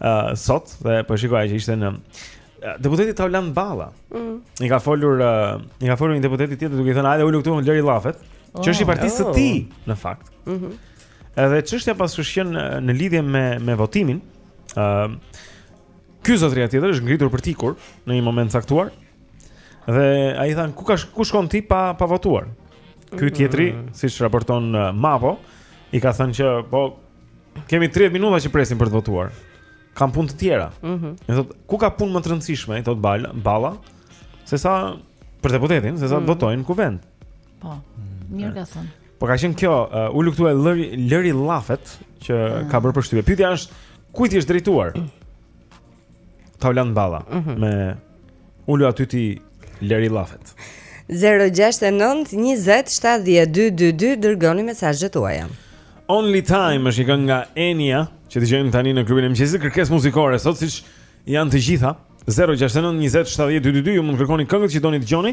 Speaker 1: uh, sot dhe po shikoja që ishte një deputeti Taulant Balla.
Speaker 2: Mm.
Speaker 1: I ka folur uh, i ka folur një deputeti tjetër duke i thënë hajde ulu këtu lëri llafet, oh, që është i partisë së
Speaker 2: oh.
Speaker 1: tij në fakt.
Speaker 2: Mhm.
Speaker 1: Mm Edhe çështja paskësh qenë në lidhje me me votimin, ë uh, ky zotria tjetër është ngritur për t'ikur në një moment të caktuar. Dhe i ka thënë ku ka ku shkon ti pa pa votuar. Ky mhm. tjetri, mm -hmm. siç raporton uh, Mapo, i ka thënë që po Kemi 30 minuta që presim për të votuar. Kam punë të tjera.
Speaker 2: Mhm.
Speaker 1: Mm e thotë, ku ka punë më të rëndësishme, i thotë Balla, Balla, se sa për deputetin, se sa mm
Speaker 2: -hmm.
Speaker 1: votojnë në kuvend.
Speaker 3: Po. Mm. Mirë ka thënë.
Speaker 1: Po ka qenë kjo, uh, ulu këtu e lëri lëri llafet që
Speaker 3: mm.
Speaker 1: ka bërë përshtypje. Pyetja është kujt i është drejtuar? Taulant Balla
Speaker 2: mm -hmm.
Speaker 1: me ulu aty ti lëri llafet.
Speaker 2: 069207222 dërgoni mesazhet tuaja.
Speaker 1: Only Time është një këngë nga Enya që dëgjojmë tani në klubin e mëngjesit, kërkesë muzikore sot siç janë të gjitha. 0692070222 ju mund të kërkoni këngët që doni
Speaker 2: të
Speaker 8: dëgjoni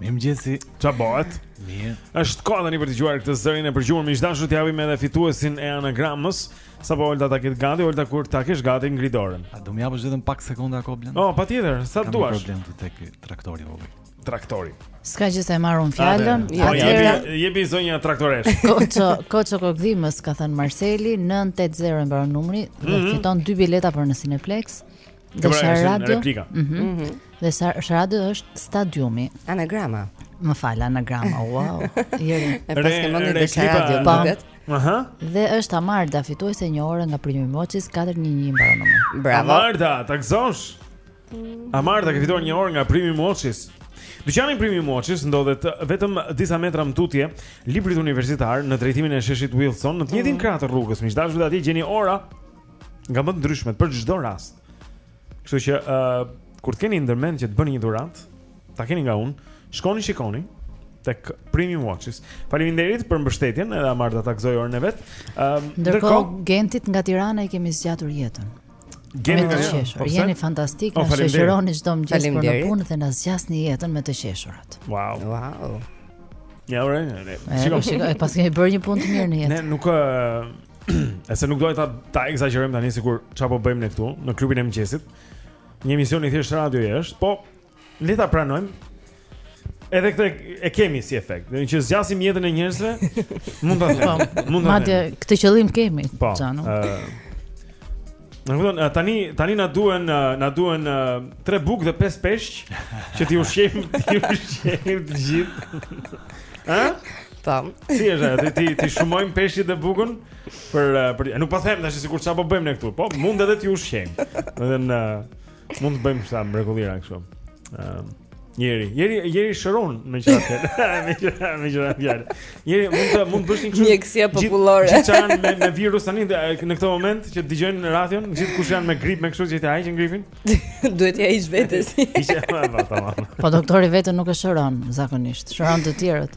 Speaker 8: Mirëmëngjesi.
Speaker 1: Çfarë bëhet?
Speaker 8: Mirë.
Speaker 1: Është koha tani për të dëgjuar këtë zërin e përgjumur. Miq të dashur të japim edhe fituesin e anagramës. Sapo Olta ta ketë gati, Olta kur ta kesh gati ngri dorën.
Speaker 8: A do më japësh vetëm pak sekonda ako Blen?
Speaker 1: Oh, patjetër, sa
Speaker 8: të
Speaker 1: duash.
Speaker 8: Ka një problem te tek traktori i vogël.
Speaker 1: Traktori.
Speaker 3: S'ka gjë se e marr unë fjalën.
Speaker 1: Ja, po, jepi jepi zonja traktoreshë.
Speaker 3: Koço, Koço Kokëdhimës ka thënë Marseli 980 mbaron numri, mm
Speaker 1: -hmm.
Speaker 3: fiton dy bileta për në Cineplex. Dhe
Speaker 1: Shara
Speaker 3: Radio
Speaker 1: replika. Mm
Speaker 3: -hmm.
Speaker 1: Mm
Speaker 3: -hmm. Dhe Shara Radio është stadiumi.
Speaker 2: Anagrama.
Speaker 3: Më fal, anagrama. Wow.
Speaker 2: Ti ri, e
Speaker 1: paske
Speaker 2: mendjen te
Speaker 1: Shara
Speaker 2: Radio
Speaker 3: po.
Speaker 2: duket.
Speaker 1: Aha.
Speaker 3: Dhe është Amarda fituese një orë nga Premium Watches 411 mbaron numri.
Speaker 2: Bravo.
Speaker 1: Amarda, ta gëzosh. Amarda ke fituar një orë nga Premium Watches. Dyqani Premium Watches ndodhet vetëm disa metra më tutje, librit universitar në drejtimin e sheshit Wilson, në të njëjtin mm. krah të rrugës. Miq të dashur, atje gjeni ora nga më të ndryshmet për çdo rast. Kështu që ë uh, kur të keni ndërmend që të bëni një dhuratë, ta keni nga unë, shkoni shikoni tek Premium Watches. Faleminderit për mbështetjen, edhe Amarda ta gëzojë orën e vet. Ëm ehm, um,
Speaker 3: ndërkohë Gentit nga Tirana i kemi zgjatur jetën. Gentit
Speaker 1: nga
Speaker 3: Tirana.
Speaker 1: Po
Speaker 3: jeni fantastik,
Speaker 1: oh,
Speaker 3: na shoqëroni çdo mëngjes për në punë dhe na zgjasni jetën me të qeshurat.
Speaker 1: Wow.
Speaker 2: Wow.
Speaker 1: Ja, ora, ne. Shiko,
Speaker 3: shiko, paskemi bërë një punë të mirë në jetë.
Speaker 1: Ne nuk e se nuk dua ta, ta ekzagjerojmë tani sikur ça po bëjmë ne këtu, në klubin e mëngjesit. Një emision i thjesht radioje është, po le ta pranojmë. Edhe këtë e kemi si efekt. Do të thotë që zgjasim jetën e njerëzve, mund ta them. Mund ta them.
Speaker 3: Madje këtë qëllim kemi,
Speaker 1: po,
Speaker 3: Xhano.
Speaker 1: Ëh. Në fund tani tani na duhen na duhen tre bukë dhe pesë peshq që t'i ushqejmë t'i ushqejmë të gjithë. Ë?
Speaker 2: Tam.
Speaker 1: Si është ajo? T'i t'i shumojmë peshqit dhe bukën për për nuk po them tash sikur çfarë po bëjmë ne këtu. Po mund edhe t'i ushqejmë. Domethënë mund të bëjmë ca mrekullira kështu. Ëm. Jeri, jeri, jeri shëron me çare fjalë Me çare, me çare fjalë Jeri, mund të, mund të bësh një kështu
Speaker 2: Mjekësia popullore
Speaker 1: Gjithë që janë me, me virus tani Në këtë moment që të dëgjojnë në radio Gjithkush janë me grip me kështu që t'i heqin gripin
Speaker 2: Duhet t'ia heqësh vetes
Speaker 1: Hiqe, po, po, po,
Speaker 3: po doktori veten nuk e shëron Zakonisht, shëron të tjerët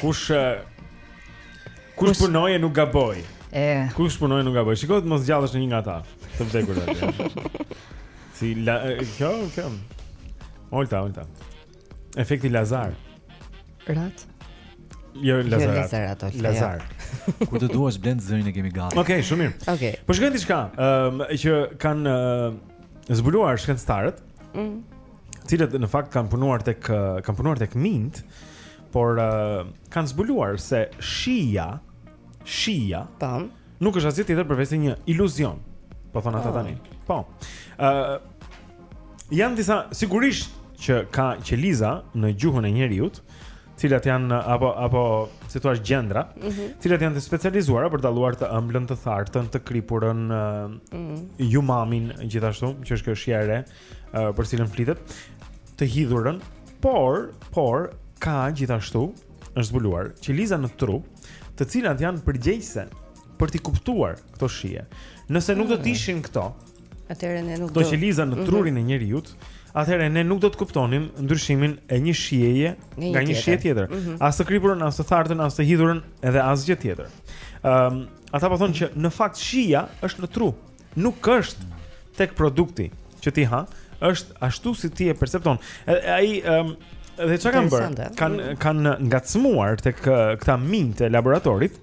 Speaker 1: Kush Kush punoi e nuk gaboi?
Speaker 3: E.
Speaker 1: Kush punoi e nuk gaboi? Shiko të mos ngjallesh në një nga ata. Të vdekur atë. si la, kjo, kjo. Olta, olta. Efekti Lazar.
Speaker 2: Rat.
Speaker 1: Jo, jo Lazar.
Speaker 2: Lazar ato. Jo.
Speaker 1: Lazar.
Speaker 8: Kur të duash blend zërin e kemi gati.
Speaker 1: Okej, okay, shumë mirë.
Speaker 2: Okej. Okay.
Speaker 1: Po shikoj diçka, ëm um, që kanë uh, zbuluar shkencëtarët.
Speaker 2: Mhm.
Speaker 1: Të cilët në fakt kanë punuar tek kanë punuar tek minjtë Por uh, kanë zbuluar se shija, shija, tam,
Speaker 2: po.
Speaker 1: nuk është asgjë tjetër përveçse një iluzion. Po thonë ata
Speaker 2: po.
Speaker 1: tani. Po. Ë uh, janë disa sigurisht që ka qeliza në gjuhën e njeriut, të cilat janë apo apo si thua gjëndra,
Speaker 2: mm -hmm.
Speaker 1: të cilat janë të specializuara për të dalluar të ëmblën, të thartën, të kripurën, mm
Speaker 2: -hmm.
Speaker 1: umamin gjithashtu, që është kjo shija e re. uh, për të cilën flitet, të hidhurën, por, por ka gjithashtu është zbuluar qeliza në tru, të cilat janë përgjegjëse për t'i kuptuar këto shije. Nëse nuk do të hmm. ishin këto,
Speaker 2: atëherë ne nuk
Speaker 1: do. Do qeliza në
Speaker 2: mhm.
Speaker 1: trurin e njeriut, atëherë ne nuk do të kuptonim ndryshimin e një shijeje
Speaker 2: nga një
Speaker 1: shije
Speaker 2: tjetër.
Speaker 1: Mm
Speaker 2: -hmm.
Speaker 1: As të kripurën, as të thartën, as të hidhurën, edhe asgjë tjetër. Ëm, ehm, um, ata po thonë që në fakt shija është në tru. nuk është tek produkti që ti ha, është ashtu si ti e percepton. Ai ëm dhe çka kanë bërë? Kanë kanë ngacmuar tek këta minjtë e laboratorit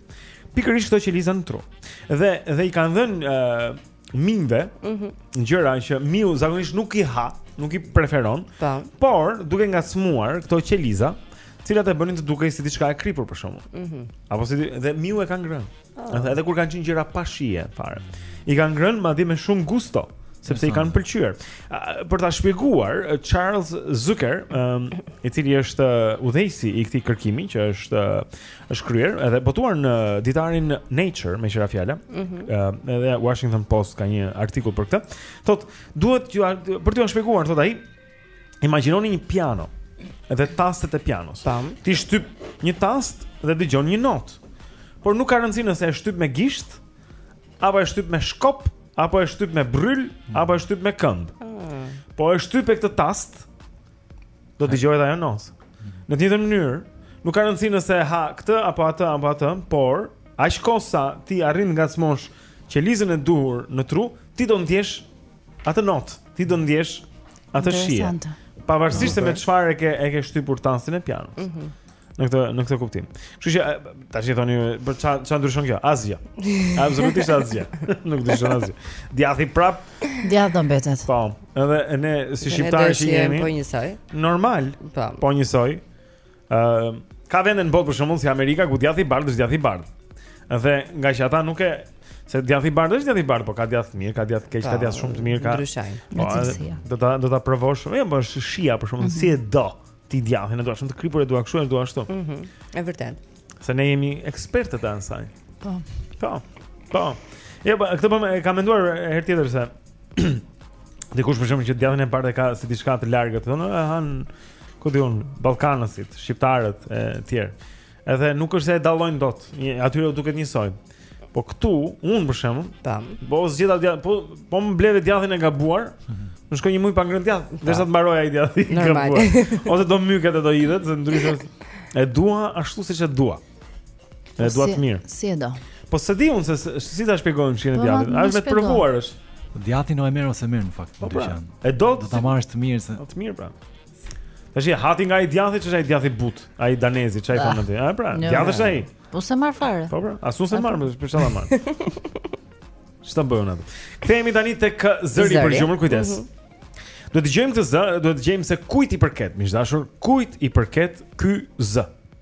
Speaker 1: pikërisht këto qeliza në tru. Dhe dhe i kanë dhënë uh, minjve
Speaker 2: mm -hmm.
Speaker 1: gjëra që miu zakonisht nuk i ha, nuk i preferon. Ta.
Speaker 2: Po.
Speaker 1: Por duke ngacmuar këto qeliza, të cilat e bënin të dukej si diçka e kripur për shembull.
Speaker 2: Mhm.
Speaker 1: Mm Apo si dhe miu e ka ngrënë. Edhe edhe kur kanë qenë gjëra pa shije fare. I kanë ngrënë madje me shumë gusto, sepse i kanë pëlqyer. Për ta shpjeguar, Charles Zucker, um, i cili është udhëheqësi i këtij kërkimi që është është kryer edhe botuar në ditarin Nature meqë ra fjala,
Speaker 2: mm -hmm.
Speaker 1: uh, edhe Washington Post ka një artikull për këtë. Thotë, duhet ju për t'ju shpjeguar, thotë ai, Imagjinoni një piano dhe tastet e pianos.
Speaker 2: Tam.
Speaker 1: Ti shtyp një tast dhe dëgjon një notë. Por nuk ka rëndësi nëse e shtyp me gisht apo e shtyp me shkop apo e shtyp me bryl apo e shtyp me këmbë. Mm. Po e shtype këtë tast do dëgjohet ajo notë. Në të njëjtën mënyrë, nuk ka rëndësi nëse ha këtë apo atë apo atë, por aq kohë sa ti arrin të ngacmosh qelizën e duhur në tru, ti do ndjesh Atë notë, ti do ndjesh atë shije. Pavarësisht se me çfarë e ke e ke shtypur tastin e pianos.
Speaker 2: Mm -hmm.
Speaker 1: Në këtë në këtë kuptim. Kështu që tashi thoni për ça ça ndryshon kjo? Asgjë. Absolutisht asgjë. Nuk ndryshon asgjë. Djathi prap.
Speaker 3: Djathi do mbetet.
Speaker 1: Po. Edhe ne si shqiptarë që jemi.
Speaker 2: Po njësoj.
Speaker 1: Normal.
Speaker 2: Po.
Speaker 1: Po njësoj. Ëm uh, ka vende në botë për shembull si Amerika ku djathi i bardhë është djathi i bardhë. Dhe nga që ata nuk e se djathi i bardhë është djathi i bardhë, po ka djathë mirë, ka djathë keq, ka
Speaker 2: po,
Speaker 1: djathë shumë të mirë, ka. Po, do ta do ta provosh, jo, po është shija për shembull, mm -hmm. si e mhm. do ti djathin, e dua shumë të kripur, e dua kështu, e dua ashtu.
Speaker 2: Mhm. Mm e vërtet.
Speaker 1: Se ne jemi ekspertë të asaj.
Speaker 3: Po.
Speaker 1: Po. Po. Jo, po, këtë po e kam menduar herë tjetër se Dikush për shembull që djathin e bardhë ka si diçka të largët, thonë, e han ku di unë ballkanësit, shqiptarët e tjerë. Edhe nuk është se e dallojnë dot, atyre u duket njësoj. Po këtu, unë për shembull,
Speaker 2: tam,
Speaker 1: po s'gjeta djath, po po më bleve djathin e gabuar. Mhm. Më shkoi një muaj pa ngrënë djath, derisa të mbarojë ai djathi.
Speaker 2: Normal.
Speaker 1: Ose do myket e do hidhet, se ndryshe e dua ashtu siç e dua. Dhe po
Speaker 3: dua
Speaker 1: të mirë.
Speaker 3: Si e do?
Speaker 1: Po se di unë se si ta shpjegojmë shijen e
Speaker 3: po,
Speaker 1: djathit. A është me të provuar është?
Speaker 8: Djathin o e merr o s'e merr në fakt.
Speaker 1: Po pra. E do
Speaker 8: të ta marrësh të mirë se.
Speaker 1: Po të mirë pra. Tashi ha ti nga ai djathi që është ai djathi i butë, ai danezi ça i
Speaker 3: ah,
Speaker 1: thonë ti. A pra, djathi është ai.
Speaker 3: Po se marr fare.
Speaker 1: Po pra, as unë s'e marr, për çfarë marr? Ç'ta bëjmë atë? Kthehemi tani tek zëri i përgjumur, kujdes.
Speaker 2: Mhm.
Speaker 1: Do të dëgjojmë këtë zë, do të dëgjojmë se kujt i përket, miq të dashur, kujt i përket ky zë.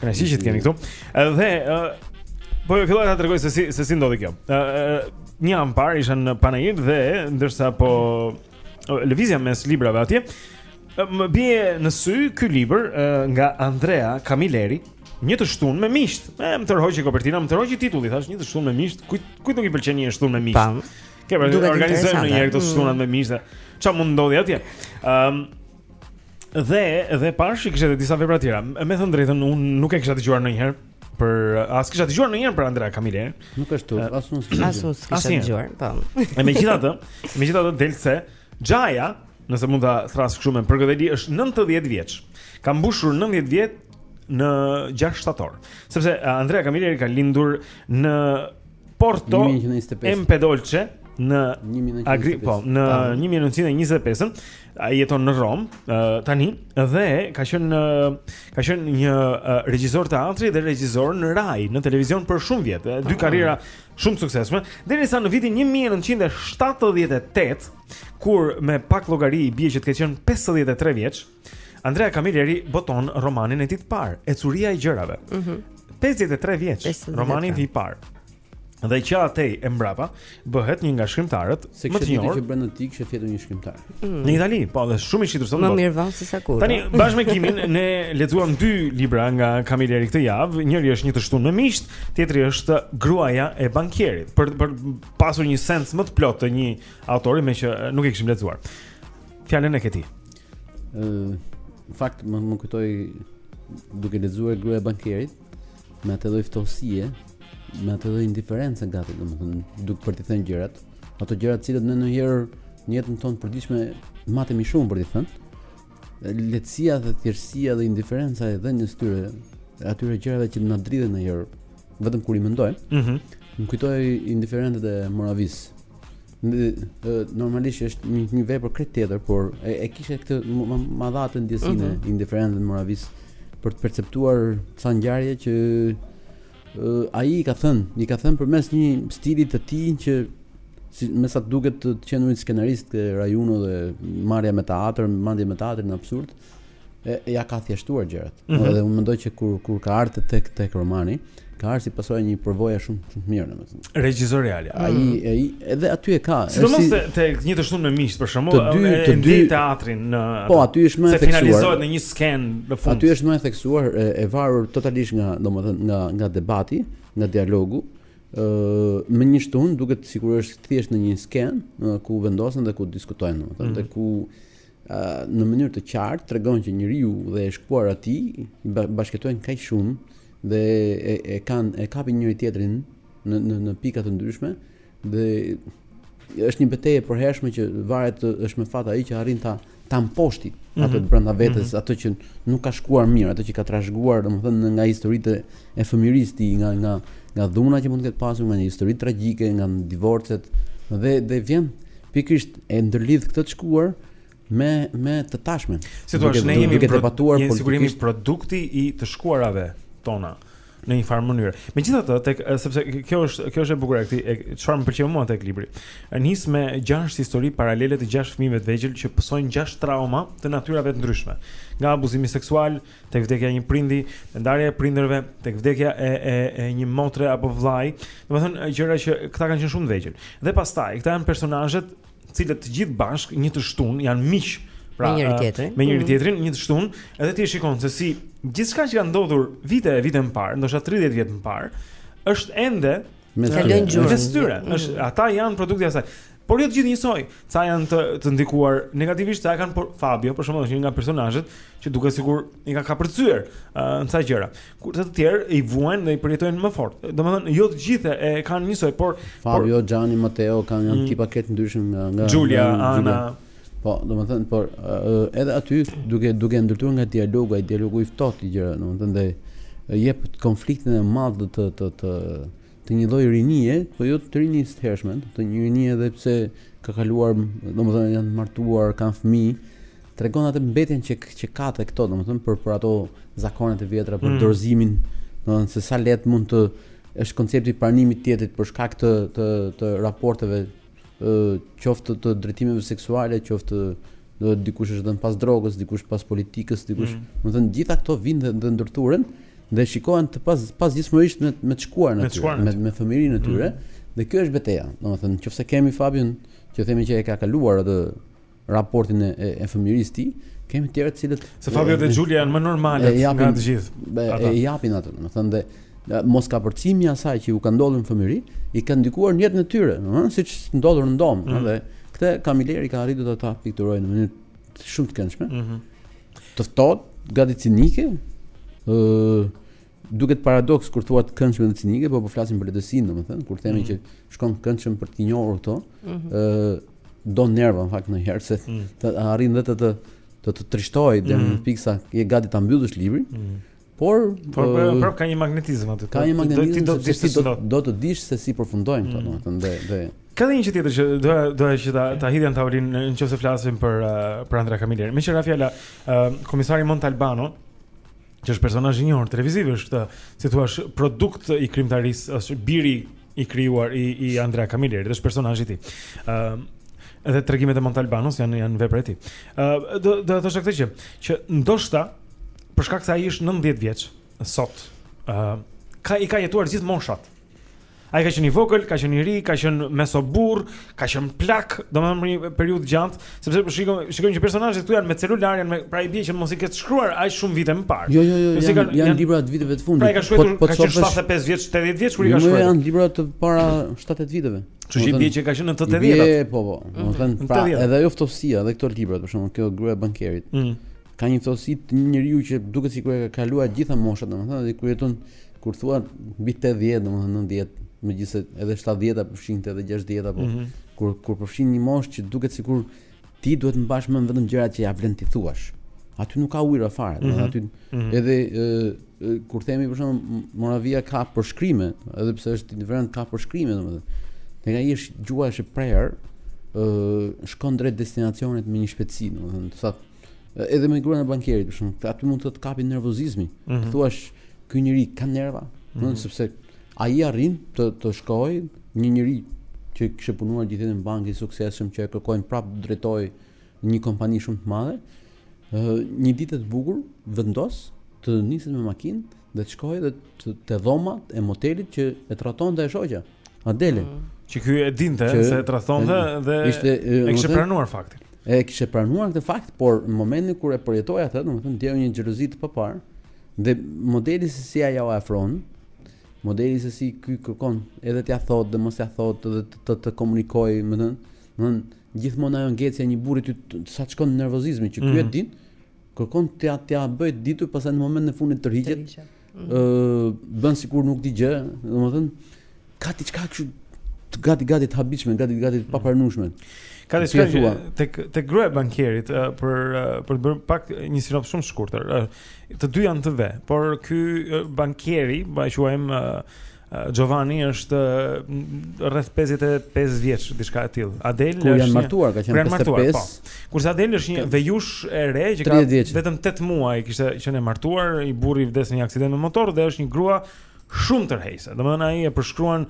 Speaker 1: Kënaqësi që të kemi këtu. Edhe uh, po jua filloj ta tregoj se si se si ndodhi kjo. Ë uh, një javë më parë isha në Panair dhe ndërsa po uh, lëvizja mes librave atje, uh, më bie në sy ky libër uh, nga Andrea Camilleri, Një të shtunë me miqtë. E më tërhoqi kopertina, më tërhoqi titulli, thashë një të shtunë me miqtë. Kujt kujt nuk i pëlqen një e shtunë me miqtë?
Speaker 2: Pam.
Speaker 1: Ke pra, organizojmë një herë këto
Speaker 2: mm.
Speaker 1: shtunat me miqtë. Çfarë mund të ndodhë atje? Ëm um, Dhe dhe pashë që kishte edhe disa vepra tjera. Me thënë të drejtën, unë nuk e kisha dëgjuar ndonjëherë për as s'kisha dëgjuar ndonjëherë për Andrea Camillerin.
Speaker 12: Nuk është turp, as unë s'kisha.
Speaker 2: As unë s'kisha dëgjuar, po.
Speaker 1: E megjithatë, megjithatë del se Xhaja, nëse mund ta thërras kështu me përgëdheli, është 90 vjeç. Ka mbushur 90 vjet në 6 shtator. Sepse Andrea Camilleri ka lindur në Porto Empedocle në
Speaker 12: 1925.
Speaker 1: Po, në 1925-ën Ai jeton në Romë uh, tani dhe ka qenë uh, ka qenë një uh, regjisor teatri dhe regjisor në Rai, në televizion për shumë vjet, dy ah. karriera shumë suksesshme, derisa në vitin 1978, kur me pak llogari i bie që të ketë qenë 53 vjeç, Andrea Camilleri boton romanin e tij të parë, Ecuria e gjërave.
Speaker 2: Mhm.
Speaker 1: Mm 53 vjeç, romanin e tij të parë. Dhe që atej e mbrapa bëhet një nga shkrimtarët më të njohur.
Speaker 12: Se që brenda tij ka qenë fjetur një shkrimtar. Mm.
Speaker 1: Në Itali, po dhe shumë i shitur sot.
Speaker 2: Më mirë vonë se sa kurrë.
Speaker 1: Tani bashkë me Kimin ne lexuam dy libra nga Camilleri këtë javë. Njëri është një të shtunë me miqtë, tjetri është Gruaja e bankierit. Për për pasur një sens më të plotë të një autori meqë nuk e kishim lexuar. Fjalën e ke ti.
Speaker 12: Ëh, në fakt më më kujtoi duke lexuar Gruaja e bankierit. me atë lloj ftohtësie, me atë lloj indiference gati, domethënë, duke për t'i thënë gjërat, ato gjëra të cilat ne ndonjëherë në jetën tonë të përditshme matemi shumë për t'i thënë. Lehtësia dhe thjeshtësia dhe indiferenca e thënies së tyre, atyre gjërave që na dridhen ndonjëherë vetëm kur i mendojmë.
Speaker 1: Mhm.
Speaker 12: Mm më kujtoi indiferentët e Moravias. normalisht që është një, një vepër krejt tjetër, por e, e kisha këtë pak a shumë atë ndjesinë
Speaker 2: mm
Speaker 12: -hmm. indiferentëve të Moravias për të perceptuar ca ngjarje që uh, ai i ka thënë, i ka thënë përmes një stili të tij që siç me sa duket të qenit një skenarist te Rai Uno dhe marrja me teatrin, madje me teatrin absurd. Ëh, ia ka thjeshtuar gjërat.
Speaker 1: Mm -hmm.
Speaker 12: Dhe unë mendoj që kur kur ka ardhur tek tek romani, ka ardhur si pasojë e një përvoje shumë shumë të mirë domethënë.
Speaker 1: Regjizoriale.
Speaker 12: Ai mm -hmm. ai edhe aty e ka.
Speaker 1: Sidomos
Speaker 12: si,
Speaker 1: te një të shtunë me miqtë për shembull
Speaker 12: të dy të dy
Speaker 1: teatrin në
Speaker 12: Po aty është më e theksuar.
Speaker 1: Se finalizohet në një skenë në fund.
Speaker 12: Aty është më e theksuar e, e varur totalisht nga domethënë nga nga debati, nga dialogu me një shtunë duket sikur është thjesht në një skenë ku vendosen dhe ku diskutojnë domethënë
Speaker 1: mm -hmm.
Speaker 12: dhe ku në mënyrë të qartë tregon që njeriu dhe e shkuara e tij bashkëjetojnë kaq shumë dhe e, e kanë e kapin njëri-tjetrin në në në pika të ndryshme dhe është një betejë e përhershme që varet është me fat ai që arrin ta ta mposhtë mm -hmm. atë
Speaker 1: mhm.
Speaker 12: brenda vetes
Speaker 1: mm
Speaker 12: -hmm. atë që nuk ka shkuar mirë atë që ka trashëguar domethënë nga historitë e fëmijërisë së tij, nga nga nga dhuna që mund të ketë pasur, nga një histori tragjike, nga divorcet dhe dhe vjen pikërisht e ndërlidh këtë të shkuar me me të tashmen.
Speaker 1: Si thua, ne jemi
Speaker 12: duke debatuar
Speaker 1: për sigurimin
Speaker 12: e
Speaker 1: produkti i të shkuarave tona në një farë mënyrë. Megjithatë, tek sepse kjo është kjo është e bukura e këtij, çfarë më pëlqeu mua tek libri. Nis me gjashtë histori paralele të gjashtë fëmijëve të vegjël që pësojnë gjashtë trauma të natyrave të ndryshme, nga abuzimi seksual, tek vdekja e një prindi, te ndarja e prindërve, tek vdekja e e e një motre apo vllai, domethënë gjëra që këta kanë qenë shumë të vegjël. Dhe pastaj, këta janë personazhet, të cilët të gjithë bashkë një të shtunë janë miq.
Speaker 2: Pra, me njëri tjetrin,
Speaker 1: me njëri
Speaker 2: mm.
Speaker 1: tjetrin, një të shtunë, edhe ti e shikon se si gjithçka që ka ndodhur vite e vite më parë, ndoshta 30 vjet më parë, është ende
Speaker 12: Mes tyre.
Speaker 1: Mes tyre.
Speaker 2: Mm.
Speaker 1: Është ata janë produkti i asaj. Por jo të gjithë njësoj. Ca janë të të ndikuar negativisht, ca kanë por Fabio, për shembull, është një nga personazhet që duket sikur i ka kapërcyer uh, ca gjëra. Kur të tjerë i vuajnë dhe i përjetojnë më fort. Domethënë, jo të gjithë e kanë njësoj, por
Speaker 12: Fabio, Gianni, Matteo kanë janë
Speaker 1: mm.
Speaker 12: tipa krejt ndryshëm nga nga
Speaker 1: Giulia, Anna.
Speaker 12: Po, domethënë, por edhe aty, duke, duke ndërtuar nga dialogu, ai dialogu i ftohtë i gjëra, domethënë, dhe jep konfliktin e madh të, të, të, të një lloj rinie, po jo të rinisë së hershme, të një rinie edhe pse ka kaluar, domethënë, janë martuar, kanë fëmijë, tregon atë mbetjen që, që ka te këto, domethënë, për, për ato zakonet e vjetra, për
Speaker 1: mm.
Speaker 12: dorëzimin, domethënë, se sa lehtë mund të, është koncepti i pranimit të tjetrit për shkak të, të, të raporteve qoftë të drejtimeve seksuale, qoftë do të dikush është i dhënë pas drogës, dikush pas politikës, dikush,
Speaker 1: mm.
Speaker 12: domethënë të gjitha këto vijnë dhe, dhe ndërthuren dhe shikohen të pas pas domosdoshmërisht me me të
Speaker 1: shkuarën e
Speaker 12: tyre, me me fëmijërinë e tyre. Mm. Dhe kjo është beteja. Domethënë, në qoftë se kemi Fabion, që themi që e ka kaluar atë raportin e, e, e fëmijërisë së tij, kemi të tjerë të cilët
Speaker 1: se Fabio dhe Giulia janë më normale
Speaker 12: se
Speaker 1: nga të gjithë.
Speaker 12: E japin atë, domethënë dhe moskapërcimi i asaj që u ka ndodhur në fëmijëri, i ka ndikuar në jetën e tyre, domethënë siç ndodh rëndom,
Speaker 1: mm.
Speaker 12: dhe këtë Camilleri ka arritur ta pikturojë në mënyrë shumë të këndshme.
Speaker 1: Mm -hmm.
Speaker 12: Të ftohtë, gati cinike, ë Duket paradoks kur thua të këndshme dhe cinike, po po flasim për letërsinë, domethënë, kur themi
Speaker 1: mm.
Speaker 12: që shkon këndshëm për të njohur këto, ë mm -hmm. do nerv në fakt nganjëherë se
Speaker 1: mm.
Speaker 12: të arrin dhe të të të të trishtojë deri në
Speaker 1: mm.
Speaker 12: pikën sa je gati ta mbyllesh librin.
Speaker 1: Mm.
Speaker 12: Por
Speaker 1: por
Speaker 12: po,
Speaker 1: po, ka një magnetizëm aty.
Speaker 12: Ka një magnetizëm
Speaker 1: që do të dish se
Speaker 12: do, do të dish se si përfundojnë këto,
Speaker 1: mm.
Speaker 12: domethënë, dhe dhe
Speaker 1: Ka një tjetër që doja që ta ta hidhja në tavolinë në qoftë se flasim për uh, për Andrea Camilleri. Meqë ra fjala, uh, komisari Montalbano, që është personazh i njohur televiziv është si të thuash, produkt i krijimtarisë, është biri i krijuar i i Andrea Camilleri, është personazhi i tij. Ëm uh, edhe tregimet e Montalbanos janë janë vepra e tij. Ë uh, do do të thosha këtë gjë që ndoshta për shkak se ai është 90 vjeç sot, ë uh, ka i ka jetuar gjithë moshat. Ai ka qenë i vogël, ka qenë i ri, ka qenë mesoburrë, ka qenë plak, domethënë për një periudhë të gjatë, sepse po shikojmë, shikojmë që personazhet këtu janë me celular, janë me pra i bie që mos i ketë shkruar aq shumë vite më parë.
Speaker 12: Jo, jo, jo,
Speaker 1: janë
Speaker 12: janë, janë libra të viteve të fundit.
Speaker 1: Pra i ka shkruar,
Speaker 12: po,
Speaker 1: po
Speaker 12: ka
Speaker 1: qenë 75 vjeç, 80 vjeç kur i
Speaker 12: jo,
Speaker 1: ka shkruar.
Speaker 12: Jo, janë libra të para 70 viteve.
Speaker 1: Që i bie që ka qenë në të
Speaker 12: 80-tat. Bie, po, po.
Speaker 1: Mhm.
Speaker 12: Domethënë, pra, edhe ajo ftohtësia edhe këto libra, për shembull, kjo gruaja e bankierit.
Speaker 1: Mhm.
Speaker 12: Ka një ftohtësi të një njeriu që duket sikur i ka kaluar gjithë moshat, domethënë, dhe kur jeton Kur thua mbi 80, domethënë 90, megjithëse edhe 70-a përfshinte edhe 60-a, po
Speaker 1: mm -hmm.
Speaker 12: kur kur përfshin një moshë që duket sikur ti duhet të mbash mend vetëm gjërat që ia vlen t'i thuash. Aty nuk ka ujëra fare, mm
Speaker 1: -hmm.
Speaker 12: aty
Speaker 1: mm
Speaker 12: -hmm. edhe e, kur themi për shembull Moravia ka përshkrime, edhe pse është në vend ka përshkrime domethënë. Ndërkaq gjuha është e prerë, ë shkon drejt destinacionit me një shpejtësi, domethënë, sa Edhe me gruan e bankierit, për shembull, aty mund të të kapë nervozizmi.
Speaker 1: Mm -hmm.
Speaker 12: Thuash, ky njeri ka nerva, mm
Speaker 1: -hmm.
Speaker 12: sepse ai arrin të të shkojë një njeri që kishte punuar gjithë jetën në bankë i suksesshëm që e kërkojnë prapë të drejtojë një kompani shumë të madhe, një ditë të bukur vendos të niset me makinë Dhe të shkojë dhe te, te dhomat e motelit që e tradhtonte e shoqja. Adele. Mm.
Speaker 1: Që ky e dinte
Speaker 12: që,
Speaker 1: se e tradhtonte, dhe
Speaker 12: ishte,
Speaker 1: e, e
Speaker 12: kishte
Speaker 1: pranuar faktin.
Speaker 12: E kishte pranuar këtë fakt, por në momentin kur e përjetoi atë, domethënë, ndjeu një xhelozi të paparë, dhe modeli se si ajo e afron, modeli se si ky kërkon edhe t'ia thotë dhe mos t'ia thotë dhe të, të, të komunikojë, domethënë, domethënë, gjithmonë ajo ngecja e një burri ty sa të shkon nervozizmi që ky mm.
Speaker 1: e
Speaker 12: din, Kërkon t'ia t'ia bëjë të ditur, pastaj në momentin e fundit tërhiqet.
Speaker 2: Tërhiqet. Mhm.
Speaker 12: Ë bën sikur nuk di gjë, domethënë ka diçka këtu gati gati të habitshme, gati gati të papranueshme.
Speaker 1: Ka diçka
Speaker 12: Si e
Speaker 1: që thua? tek tek gruaja e bankierit ë, për ë, për të bërë pak një sinops shumë të shkurtër. ë, Të dy janë të ve, por ky ë, bankieri, po e quajmë ë, Giovanni është rreth 55 vjeç, diçka e tillë. Adel
Speaker 12: kur janë martuar, ka qenë 55.
Speaker 1: Po. Kurse Adel është një vejushë e re që ka vetëm 8 muaj, kishte qenë e martuar, i burri vdes në një aksident me motor dhe është një grua shumë tërheqëse. Domethënë ai e përshkruan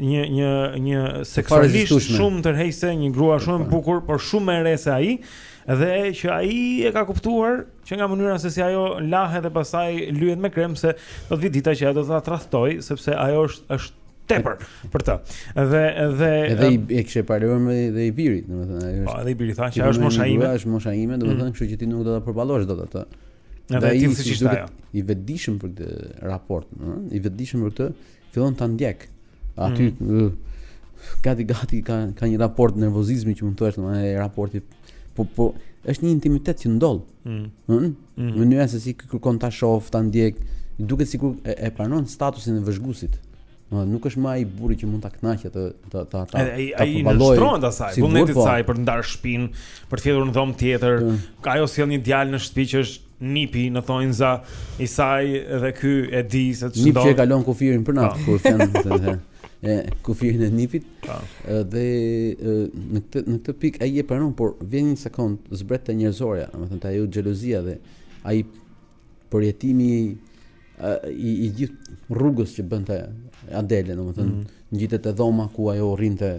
Speaker 1: një një një seksualisht shumë tërheqëse, një grua shumë e po. bukur, por shumë më e re se ai dhe që ai e ka kuptuar Që nga mënyra se si ajo lahet e pastaj lyhet me krem se do të vi dita që ajo do ta tradhtoj sepse ajo është është tepër për të. Dhe dhe
Speaker 12: edhe i e kishte parashikuar edhe i biri, domethënë ajo
Speaker 1: po, është. Po, edhe i biri tha që është mosha ime.
Speaker 12: Është mosha ime, mm. domethënë, kështu që ti nuk do ta përballosh dot atë. Dhe ai
Speaker 1: siç
Speaker 12: duket i vetëdijshëm për këtë raport, ëh, i vetëdijshëm për këtë Fillon ta ndjek. Aty mm. gati gati ka ka një raport nervozizmi që mund të thuash, domethënë ai raporti po po është një intimitet që ndodh.
Speaker 1: Mm.
Speaker 12: Ëh.
Speaker 1: Mm. Mm.
Speaker 12: Mënyra se si kërkon ta shoh, ta ndjek, duket sikur e, e pranon statusin e vëzhguesit. Domethënë nuk është më ai burri që mund ta kënaqë të ta ta ta.
Speaker 1: Ai ai
Speaker 12: i
Speaker 1: nënshtrohet asaj, vullnetit
Speaker 12: po.
Speaker 1: saj për të ndarë shpinë, për të fjetur në dhomë tjetër. Mm. Ajo sjell një djalë në shtëpi që është Nipi në thonjza i saj dhe ky e di se
Speaker 12: ç'do. Nipi
Speaker 1: që
Speaker 12: kalon kufirin për natë kur thua kufirin e nipit.
Speaker 1: Po.
Speaker 12: Dhe në këtë në këtë pikë ai e pranon, por vjen një sekond zbret te njerëzorja, domethënë te ajo xhelozia dhe ai përjetimi i, i gjithë rrugës që bënte Adele, domethënë,
Speaker 1: mm -hmm.
Speaker 12: ngjitet te dhoma ku ajo rrinte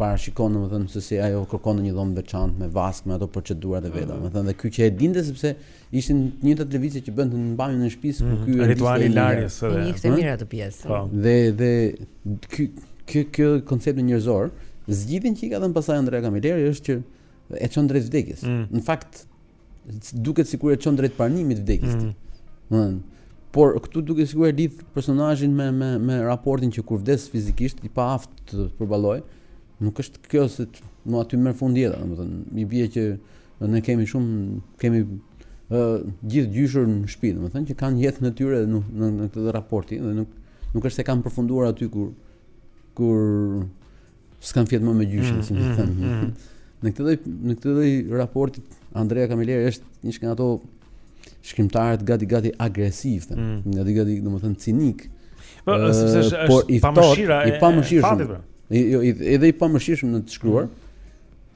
Speaker 12: parashikon domethënë se si ajo kërkon një dhomë të veçantë me vaskë me ato procedurat e veta.
Speaker 1: Mm -hmm.
Speaker 12: Domethënë dhe ky që e dinte sepse ishin të njëjtat lëvizje që bënte në banjën e shtëpisë mm -hmm. ku
Speaker 1: mhm.
Speaker 12: ky ritual
Speaker 1: i larjes
Speaker 2: së
Speaker 1: dhe.
Speaker 2: E
Speaker 12: njihte
Speaker 2: mirë atë pjesë.
Speaker 1: Po.
Speaker 12: Dhe dhe ky ky ky koncept njerëzor, zgjidhjen që i ka dhënë pastaj Andrea Camilleri është që e çon drejt vdekjes.
Speaker 1: Mm -hmm.
Speaker 12: Në fakt Duket sikur e çon drejt pranimit të vdekjes
Speaker 1: mm.
Speaker 12: Domethënë, por këtu duket sikur e lidh personazhin me me me raportin që kur vdes fizikisht i paaftë të përballoj, nuk është kjo se aty merr fund jeta, domethënë, i bie që ne kemi shumë kemi ë gjithë gjyshër në shtëpi, domethënë që kanë jetën e tyre në në, në këtë raport dhe nuk nuk është se kanë përfunduar aty kur kur S'kanë fjet më me gjyshin, si
Speaker 1: me
Speaker 12: thënë.
Speaker 1: Mm, mm.
Speaker 12: Në këtë lloj në këtë lloj raportit Andrea Camilleri është një nga ato shkrimtarët gati gati agresiv, domethënë,
Speaker 1: mm.
Speaker 12: gati gati, domethënë cinik.
Speaker 1: Po, sepse është
Speaker 12: por i
Speaker 1: pamëshira,
Speaker 12: i pamëshirshëm.
Speaker 1: Pra.
Speaker 12: Jo, edhe i pamëshirshëm në të shkruar,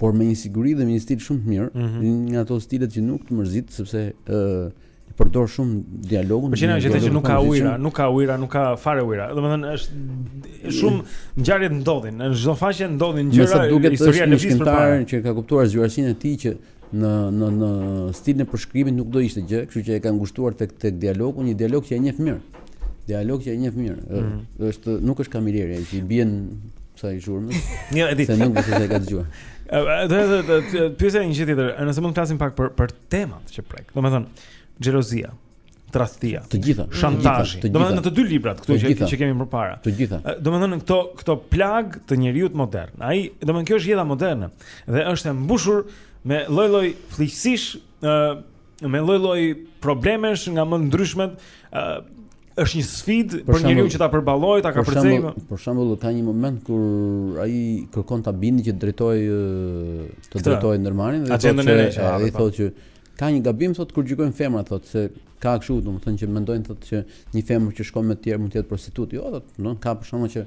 Speaker 12: por me një siguri dhe me një stil shumë të mirë,
Speaker 1: mm -hmm.
Speaker 12: një nga ato stilet që nuk të mërzit sepse ë uh, E përdor shumë dialogun.
Speaker 1: Për shembull,
Speaker 12: gjë
Speaker 1: që nuk ka ujëra, nuk ka ujëra, nuk ka fare ujëra. Domethënë është shumë ngjarjet ndodhin, në çdo faqe ndodhin gjëra, historia lëviz përpara.
Speaker 12: Që ka kuptuar zgjuarsinë e tij që në në në stilin e përshkrimit nuk do ishte gjë, kështu që e ka ngushtuar tek tek dialogu, një dialog që e njeh mirë. Dialog që e njeh mirë.
Speaker 1: Mhm.
Speaker 12: Është nuk është Camilleri që i bën kësaj zhurmë.
Speaker 1: Jo, e di.
Speaker 12: Se nuk do të ka dëgjuar.
Speaker 1: Edhe edhe pyesja një gjë tjetër, nëse mund të flasim pak për për temat që prek. Domethënë, xhelozia, tradhtia,
Speaker 12: të gjitha,
Speaker 1: shantazhi. Domethënë në të dy librat këtu që që kemi përpara.
Speaker 12: Të gjitha.
Speaker 1: Domethënë këto këto plagë të njeriut modern. Ai, domethënë kjo është jeta moderne dhe është e mbushur me lloj-lloj fëlliqësish, ë me lloj-lloj problemesh nga më të ndryshmet, ë është një sfidë për, për njeriun që ta përballojë, ta kapërcejë.
Speaker 12: Për, për shembull, ka një moment kur ai kërkon ta bindë që drejtojë të drejtojë ndërmarrjen dhe thotë
Speaker 1: se
Speaker 12: ai thotë që ka një gabim thotë kur gjykojnë femrat thotë se ka kështu, domethënë që mendojnë thotë që një femër që shkon me të tjerë mund të jetë prostitutë. Jo, thotë, nuk ka për shembull që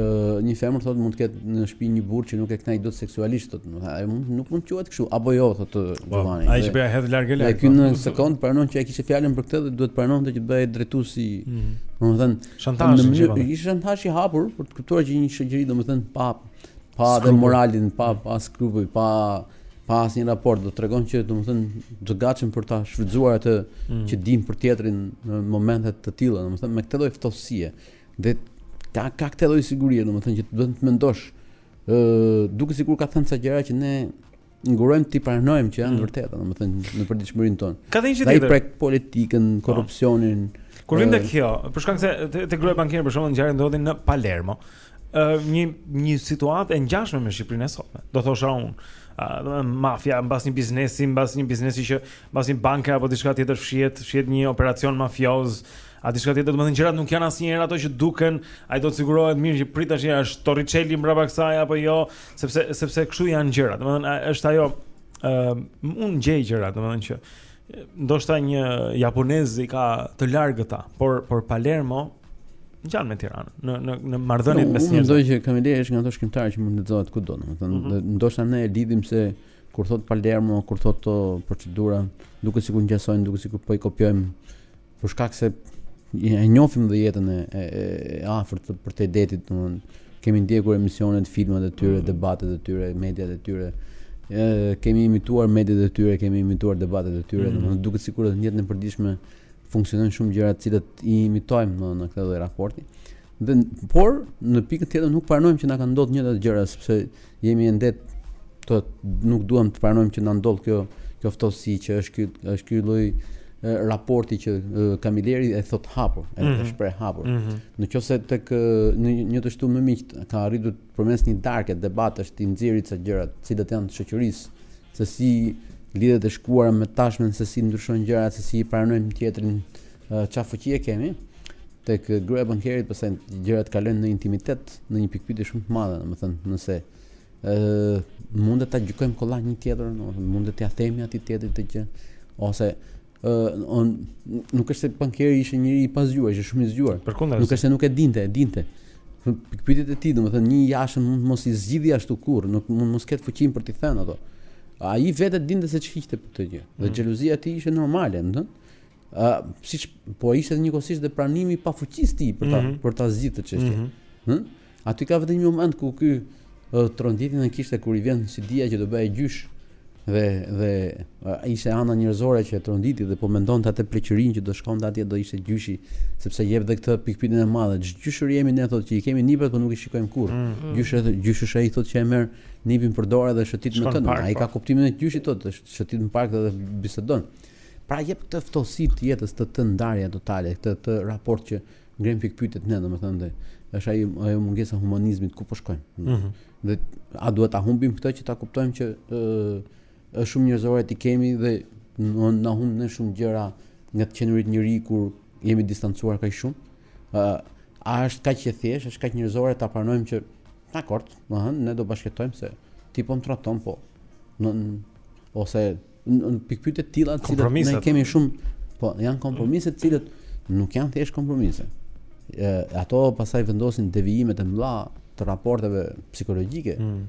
Speaker 12: Një femër thotë mund të ketë në shtëpi një burrë që nuk e kënaq dot seksualisht, thotë, do të thotë, ajo nuk mund të quhet kështu, apo jo, thotë po, Giovanni.
Speaker 1: Ai që po ia hedh larg e larg.
Speaker 12: Ky
Speaker 1: po.
Speaker 12: në sekondë pranon që ai kishte fjalën për këtë dhe duhet pranonte që bëhej drejtuesi,
Speaker 1: mhm.
Speaker 12: domethënë,
Speaker 1: shantazh
Speaker 12: në mënyrë, ishte shantazh i hapur për të kuptuar që një shoqëri domethënë pa pa dhe moralin, pa pa skrupuj, pa pa asnjë raport, do tregon që domethënë të gatshëm për ta shfrytzuar atë
Speaker 1: mm.
Speaker 12: që dim për tjetrin në momente të tilla, domethënë me këtë lloj ftohtësie. Dhe ka ka këtë lloj sigurie, domethënë që të bën të mendosh ë uh, duket sikur ka thënë ca gjëra që ne ngurojmë t'i pranojmë që janë
Speaker 1: mm.
Speaker 12: vërteta, domethënë në përditshmërinë tonë.
Speaker 1: Ka dhënë që
Speaker 12: tjetër. Ai prek politikën, po. korrupsionin.
Speaker 1: Kur
Speaker 12: vjen
Speaker 1: tek kjo, për shkak se te, te gruaja bankiere për shkakun ngjarjet ndodhin në Palermo. Ë uh, një një situatë e ngjashme me Shqipërinë e sotme. Do thosha unë, uh, mafia mbas një biznesi, mbas një biznesi që mbas një banke apo diçka tjetër fshihet, fshihet një operacion mafioz A diçka tjetër, domethënë gjërat nuk janë asnjëherë ato që duken, ai do të sigurohet mirë që prit tash është Torricelli mbrapa kësaj apo jo, sepse sepse kështu janë gjërat. Domethënë është ajo ë uh, unë gjej gjëra, domethënë që ndoshta një japonez i ka të largëta, por por Palermo ngjan me Tiranën në në në marrëdhëniet
Speaker 12: no,
Speaker 1: mes
Speaker 12: njerëzve. Mendoj që Kamileri është nga ata shkrimtarë që mund të lexohet kudo, domethënë
Speaker 1: mm
Speaker 12: -hmm. ndoshta ne e lidhim se kur thotë Palermo, kur thotë ato procedura, duket sikur ngjasojnë, duket sikur po i kopjojmë Për shkak se e njofim dhe jetën e, e, e afërt të përtej detit, domethënë kemi ndjekur emisionet, filmat e tyre, debatet e tyre, mediat e tyre. E, kemi imituar mediat e tyre, kemi imituar debatet e tyre,
Speaker 1: mm.
Speaker 12: domethënë duket sikur në jetën e përditshme funksionojnë shumë gjëra të cilat i imitojmë në këtë lloj raporti. Dhe por në pikën tjetër nuk pranojmë që na ka ndodhur të njëjtat gjëra sepse jemi ende të nuk duam të pranojmë që na ndodh kjo kjo ftohtësi që është ky është ky lloj raporti që Kamileri e thotë hapur, e
Speaker 1: mm
Speaker 12: -hmm. shpreh hapur.
Speaker 1: Mm -hmm.
Speaker 12: Në qoftë se tek Një të shtunë me miq ka arritur përmes një darke debatesh të nxjerri ca gjëra të, cilat janë të shoqërisë, se si lidhet e shkuara me tashmen, se si ndryshojnë gjërat, se si e pranojmë tjetrin, Çfarë fuqie kemi? Tek gruaja e bankerit pastaj gjërat kalojnë në intimitet, në një pikëpyetje shumë të madhe, domethënë nëse ë mund ta gjykojmë kollaj një tjetër, domethënë mund t'ia themi atij tjetrit atë gjë ose ë on nuk është se bankeri ishte njeri i pazgjuar, ishte shumë i zgjuar. Nuk është se nuk e dinte, e dinte. Pikëpyetjet e tij, domethënë një jashtë mund mos i zgjidhi ashtu kurr, nuk mund mos ketë fuqinë për t'i thënë ato. Ai vetë dinte se ç'hiqte për këtë gjë. Dhe
Speaker 1: mm.
Speaker 12: xhelozia e tij ishte normale, domethënë Ë, siç po ishte edhe njëkohësisht dhe pranimi i pafuqisë tij për ta
Speaker 1: mm -hmm.
Speaker 12: për ta zgjidhur atë
Speaker 1: çështje.
Speaker 12: Mm -hmm. Aty ka vetëm një moment ku ky tronditjen e kishte kur i vjen si dia që do bëhej gjysh dhe dhe ishte ana njerëzore që tronditi dhe po mendonte atë pleqërinë që do shkonte atje do ishte gjyshi sepse jep dhe këtë pikpyetjen e madhe gjyshër jemi ne thotë që i kemi niprat po nuk i shikojmë kurrë
Speaker 1: mm
Speaker 12: -hmm. gjysh, gjysh është ai thotë që e merr nipin për dorë dhe shëtit me
Speaker 1: kënd
Speaker 12: ai ka
Speaker 1: po.
Speaker 12: kuptimin e gjyshit thotë shëtit në park dhe bisedon Pra jep këtë ftohtësi të jetës të të ndarja totale, këtë të raport që ngremë pikëpyetjet ne, domethënë është ajo, ajo mungesa humanizmit ku po shkojmë.
Speaker 1: Mm -hmm.
Speaker 12: Dhe a duhet ta humbim këtë që ta kuptojmë që ë, është shumë njerëzore t'i kemi dhe ne, ne humbim shumë gjëra nga të qenurit njeri kur jemi distancuar kaq shumë. A, a është kaq e thjeshtë, është kaq njerëzore ta pranojmë që dakord, domethënë, ne do bashkëjetojmë se ti po më tradhton, po në, ose në pikëpyetje të tilla që ne kemi shumë po janë kompromise të cilat nuk janë thjesht kompromise. E, ato pastaj vendosin devijime të mëdha të raporteve psikologjike.
Speaker 1: Mm.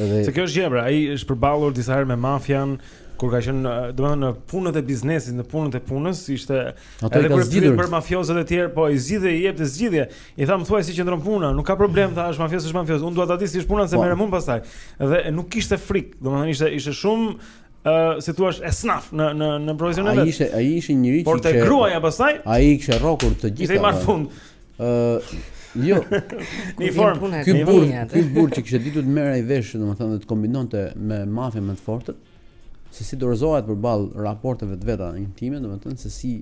Speaker 12: Edhe
Speaker 1: Se kjo është gjë, pra, ai është përballur disa herë me mafian kur ka qenë, domethënë në punët e biznesit, në punët e punës, ishte
Speaker 12: Ato edhe
Speaker 1: për
Speaker 12: zgjidhur
Speaker 1: për mafiozët e tjerë, po i zgjidhte i jepte zgjidhje. I tha, më thuaj si qëndron puna, nuk ka problem, tha, është mafioz, është mafioz. Unë dua ta di si është puna se
Speaker 12: po.
Speaker 1: merrem unë pastaj. Dhe nuk kishte frikë, domethënë ishte ishte shumë ë uh, si thua e snaf në në në profesionin e
Speaker 12: Ai ishte ai ishte njëri që
Speaker 1: Por te gruaja pastaj
Speaker 12: ai kishte rrokur të gjitha.
Speaker 1: Ishte i marrë fund.
Speaker 12: ë uh, Jo.
Speaker 1: Në formë.
Speaker 12: Ky
Speaker 1: burrë,
Speaker 12: ky burrë që kishte ditur të merrej vesh, domethënë të kombinonte me mafien më të fortë. se si dorëzohet përballë raporteve të veta intime, domethënë se si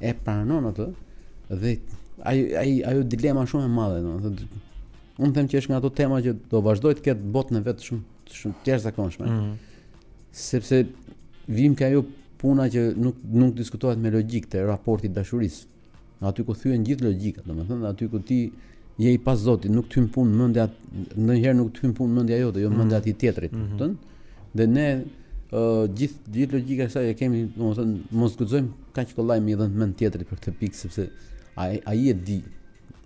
Speaker 12: e pranon atë dhe ai ai ajo dilema shumë e madhe, domethënë unë them që është nga ato tema që do vazhdojë të ketë botën e vet shumë shumë të jashtëzakonshme.
Speaker 1: Mm -hmm.
Speaker 12: Sepse vijmë te ajo puna që nuk nuk diskutohet me logjikë te raporti i dashurisë. Aty ku thyhet gjithë logjika, domethënë aty ku ti je i pazoti, nuk të hyn punë mendja, ndonjëherë nuk të hyn punë mendja jote, jo mendja mhm. e atij tjetrit,
Speaker 1: mhm.
Speaker 12: kupton? Mm -hmm. Dhe ne ë gjithë gjithë logjika e saj e kemi, domethënë mos guxojmë kaq kollaj me i dhënë mend tjetrit për këtë pikë sepse ai ai e di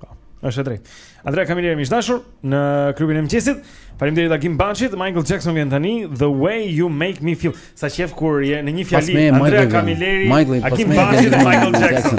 Speaker 1: Po, është e drejtë. Andrea Camilleri me
Speaker 12: ne
Speaker 1: shpesh në klubin e mëngjesit. Faleminderit Agim Baçit, Michael Jackson vjen tani The Way You Make Me Feel. Sa qef kur je në një fjali Andrea
Speaker 12: Camilleri,
Speaker 1: Agim Baçi dhe Michael Jackson.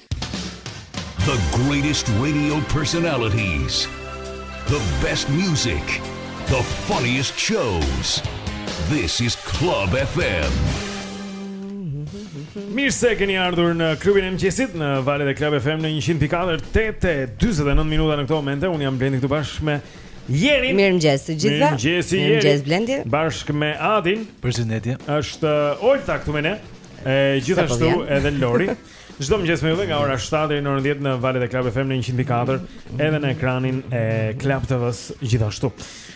Speaker 11: The greatest radio personalities. The best music. The funniest shows. This is Club FM.
Speaker 1: Mirë se keni ardhur në klubin e mëngjesit në valët e Club FM në 104 8:49 minuta në këto momente. Unë jam Blendi këtu bashkë me Jerin.
Speaker 2: Mirë mëngjes të gjithëve.
Speaker 1: Mirë mëngjes Jeri.
Speaker 2: Mirë mëngjes Blendi.
Speaker 1: Bashkë me Adin.
Speaker 8: Përshëndetje.
Speaker 1: Është uh, Olta këtu me ne. E gjithashtu edhe Lori. Çdo mëngjes me ju nga ora 7 deri në orën 10 në valët e Club FM në 104, edhe në ekranin e Club TV-s gjithashtu.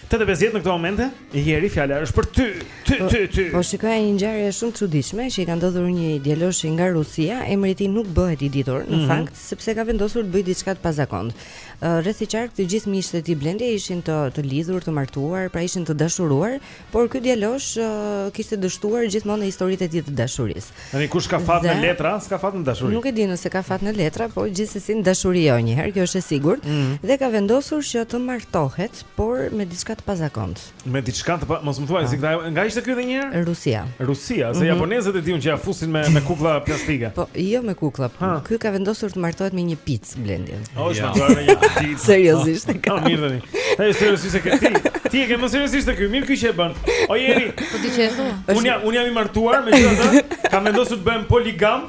Speaker 1: 8:50 në këto momente, Jeri fjala është për ty, ty, po, ty, ty.
Speaker 2: Po shikoj një ngjarje shumë të çuditshme që i ka ndodhur një djaloshi nga Rusia, emri i tij nuk bëhet i ditur në
Speaker 1: mm -hmm.
Speaker 2: fakt, sepse ka vendosur të bëjë diçka të pazakontë. Rreth e qark të gjithë miqtë e tij Blendi ishin të të lidhur, të martuar, pra ishin të dashuruar, Por ky djalosh uh, kishte dështuar gjithmonë në historitë e tij të dashurisë.
Speaker 1: Tani kush ka fat në letra, s'ka fat në dashuri.
Speaker 2: Nuk e di nëse ka fat në letra, po gjithsesi në dashuri jo një herë, kjo është e sigurt.
Speaker 1: Mm -hmm.
Speaker 2: Dhe ka vendosur që të martohet, por me diçka të pazakontë.
Speaker 1: Me diçka të pa, mos më thuaj, zgjidha, ah. nga ishte ky edhe një herë?
Speaker 2: Rusia.
Speaker 1: Rusia, se
Speaker 2: mm -hmm.
Speaker 1: japonezët e dimë që ja fusin me me kuklla plastike.
Speaker 2: Po, jo me kuklla. Ky ka vendosur të martohet me një picë. Blendin.
Speaker 1: Oh, është bërë një ditë.
Speaker 2: Seriozisht e ka.
Speaker 1: Po mirë tani. Ai seriozisht e ka ti. Ti e ke më seriozisht se ky. Mirë ky që e bën. O Jeri.
Speaker 3: Po ti që e thua.
Speaker 1: Unë jam unë jam i martuar me këtë. Kam vendosur të bëhem poligam.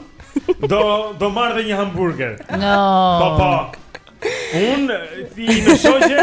Speaker 1: Do do marr dhe një hamburger.
Speaker 3: No.
Speaker 1: Po po. Un ti
Speaker 2: në
Speaker 1: shoqje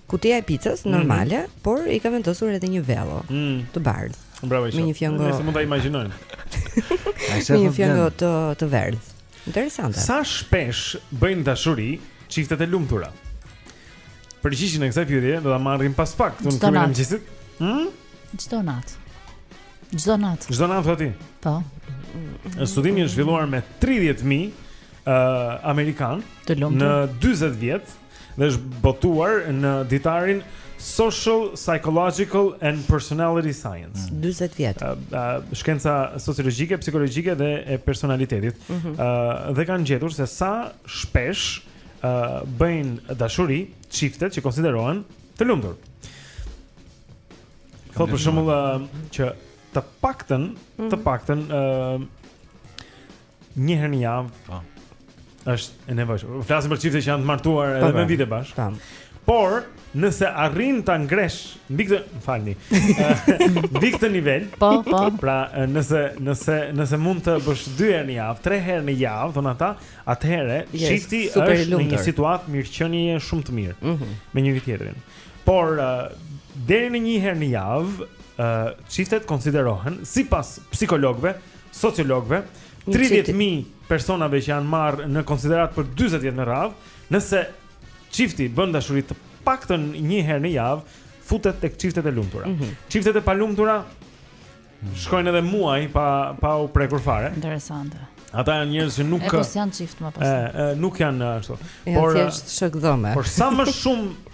Speaker 2: Kutia e picës normale, mm -hmm. por i ka vendosur edhe një vello
Speaker 1: mm.
Speaker 2: të bardhë.
Speaker 1: Bravo
Speaker 2: Me një fjongo.
Speaker 1: Nëse mund ta
Speaker 8: imagjinojmë.
Speaker 2: Me një fjongo të të verdhë. Interesante.
Speaker 1: Sa shpesh bëjnë dashuri çiftet e lumtura? Përgjigjen e kësaj pyetje do ta marrim pas pak këtu në klubin e mëngjesit. Hm?
Speaker 3: Çdo natë. Çdo natë.
Speaker 1: Çdo natë thotë.
Speaker 3: Po.
Speaker 1: Studimi është zhvilluar me 30000 uh,
Speaker 3: amerikanë
Speaker 1: në 40 vjet Dhe është botuar në ditarin Social, Psychological and Personality Science.
Speaker 2: 40 mm. vjet.
Speaker 1: Ë uh, uh, shkenca sociologjike, psikologjike dhe e personalitetit.
Speaker 2: Ë mm -hmm.
Speaker 1: uh, dhe kanë gjetur se sa shpesh ë uh, bëjnë dashuri çiftet që konsiderohen të lumtur. Thotë për shembull uh, që të paktën, mm -hmm. të
Speaker 2: mhm.
Speaker 1: paktën ë uh, Një herë në javë.
Speaker 8: Po.
Speaker 1: Është e nevojshme. Flasim për çifte që janë të martuar edhe me vite bashkë.
Speaker 2: Tam.
Speaker 1: Por, nëse arrin ta ngresh mbi këtë, më falni. Mbi këtë nivel.
Speaker 3: Po, po.
Speaker 1: Pra, nëse nëse nëse mund të bësh dy herë në javë, tre herë në javë, thonë ata, atëherë
Speaker 2: çifti yes,
Speaker 1: është në një situatë mirëqenie shumë të mirë
Speaker 2: mm -hmm.
Speaker 1: me njëri tjetrin. Por deri në një herë në javë, çiftet konsiderohen sipas psikologëve sociologëve, 30000 personave që janë marrë në konsideratë për 40 vjet me radhë, nëse çifti bën dashuri të paktën një herë në javë, futet tek çiftet e lumtura.
Speaker 2: Mm -hmm.
Speaker 1: Çiftet e palumtura shkojnë edhe muaj pa pa u prekur fare.
Speaker 3: Interesante.
Speaker 1: Ata janë njerëz që nuk
Speaker 3: e po janë çift më pas.
Speaker 1: Ë, nuk janë ashtu. Por
Speaker 2: thjesht shokë dhome.
Speaker 1: Por sa më shumë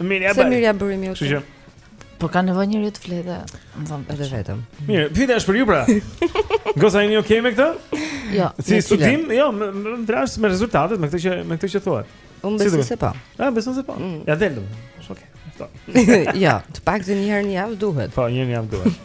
Speaker 3: Mirë, ja bëri.
Speaker 2: Se mirë ja bëri mirë.
Speaker 1: Kështu që
Speaker 3: Po ka nevojë njeriu të flejë, me thënë
Speaker 2: edhe vetëm.
Speaker 13: Mirë, pyetja është për ju pra. Goca jeni okay me këtë?
Speaker 3: Jo.
Speaker 13: Si studim? Jo, në rregull me rezultatet, me këtë që me këtë që thua.
Speaker 2: Unë besoj se po.
Speaker 13: Ah, besoj se po. Mm. Ja del. Është okay. Po.
Speaker 2: Jo, të paktën një herë në javë duhet.
Speaker 13: Po, një
Speaker 2: herë
Speaker 13: në javë duhet.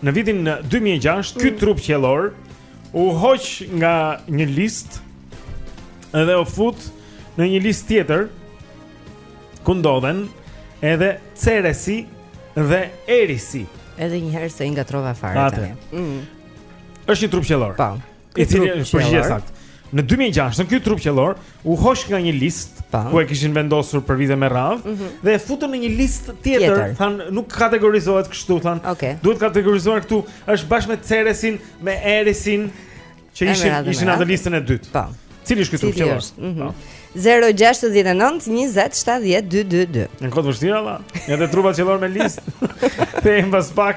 Speaker 13: në vitin 2006 ky mm. trup qiellor u hoq nga një listë dhe u fut në një listë tjetër ku ndodhen edhe Ceresi dhe Erisi.
Speaker 2: Edhe një herë se i ngatërrova fare tani. Mm.
Speaker 13: Është një trup qiellor.
Speaker 2: Po.
Speaker 13: I cili është përgjigje saktë. Në 2006, ky trup qiellor u hoq nga një listë ku e kishin vendosur për vite me radhë mm -hmm. dhe e futën në një listë tjetër,
Speaker 2: tjetër.
Speaker 13: thanë nuk kategorizohet kështu thanë.
Speaker 2: Okay.
Speaker 13: Duhet kategorizuar këtu, është bashkë me Ceresin, me Erisin që ishin
Speaker 2: emrat,
Speaker 13: ishin në atë listën e dytë.
Speaker 2: Po.
Speaker 13: Cili është ky trup
Speaker 2: qellor? Mm
Speaker 13: -hmm.
Speaker 2: 069 20 70 222.
Speaker 13: Një goxha vështirë valla. Ja te trupa qiellorë me listë. Them pas pak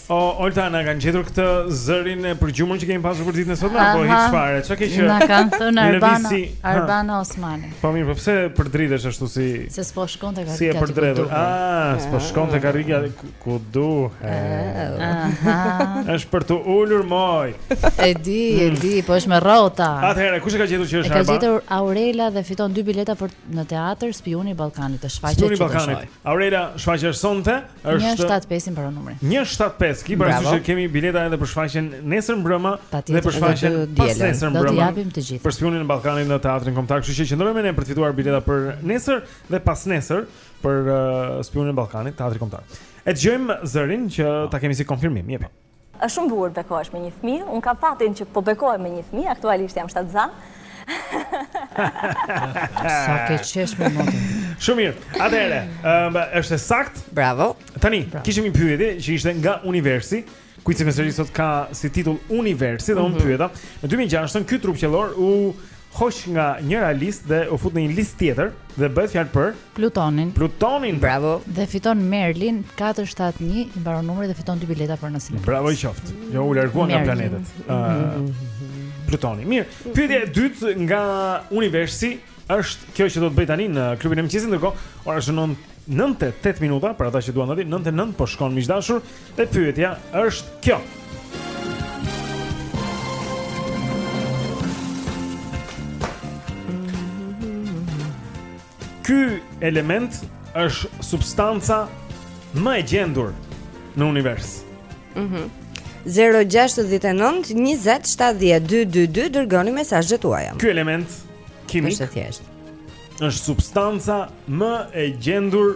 Speaker 1: O Olta na kanë gjetur këtë zërin e përgjumur që kemi pasur për ditën e sotme apo hiç fare? Çka ke qenë?
Speaker 3: Na kanë thënë Arbana, Arbana Osmani.
Speaker 1: Po mirë, po pse përdridhesh ashtu
Speaker 3: se s'po shkonte karriga.
Speaker 1: Si e përdredh. Ah, s'po ah. shkonte karriga ku duhet.
Speaker 3: Aha.
Speaker 1: Është për të ulur moj.
Speaker 3: E di, e hmm. di, po është me rrota.
Speaker 1: Atëherë, kush e ka gjetur që është
Speaker 3: Arbana?
Speaker 1: Ka
Speaker 3: gjetur Aurela dhe fiton dy bileta për në teatr Spioni i Ballkanit, te shfaqja.
Speaker 1: Spioni i Ballkanit. Aurela shfaqja është sonte, është
Speaker 3: 175 i mbaron numri.
Speaker 1: 175, ki parasysh se kemi bileta edhe për shfaqjen nesër
Speaker 3: mbrëma
Speaker 1: dhe për shfaqjen pas nesër mbrëma.
Speaker 3: Do t'i japim të gjitha.
Speaker 1: Për Spiunin e Ballkanit në Teatrin Kombëtar, kështu që qëndroni me ne për të fituar bileta për nesër dhe pas nesër për uh, Spiunin e Ballkanit, Teatri Kombëtar. E dëgjojmë zërin që ta kemi si konfirmim, jepe.
Speaker 9: Është shumë bukur bekohesh me një fëmijë. Unë kam fatin që po bekohem me një fëmijë, aktualisht jam shtatëzanë.
Speaker 3: Sa ke qesh me motin.
Speaker 1: Shumë mirë. Atëherë, ëm është e saktë.
Speaker 2: Bravo.
Speaker 1: Tani, Bravo. kishim një pyetje që ishte nga universi. Kuici me seri sot ka si titull Universi dhe unë
Speaker 2: mm -hmm.
Speaker 1: pyeta, në 2006-ën ky trup qiellor u hoq nga njëra listë dhe u fut në një listë tjetër dhe bëhet fjalë për
Speaker 3: Plutonin.
Speaker 1: Plutonin.
Speaker 2: Bravo.
Speaker 3: Dhe fiton Merlin 471 i mbaron numri dhe fiton dy bileta për nasin.
Speaker 1: Bravo i qoftë. Jo u larguan nga planetet. Ëh. Mhm. Plutoni. Mirë. Pyetja e dytë nga universi është kjo që do të bëj tani në klubin e mëngjesit ndërkohë ora shënon 9:08 minuta për ata që duan të dinë 9:09 po shkon miq të dashur Dhe pyetja është kjo. Ky element është substanca më e gjendur në univers.
Speaker 2: Mhm. Mm 069 20 70 222 dërgoni mesazhet tuaja.
Speaker 1: Ky element kimik
Speaker 2: është thjesht.
Speaker 1: Është substanca më e gjendur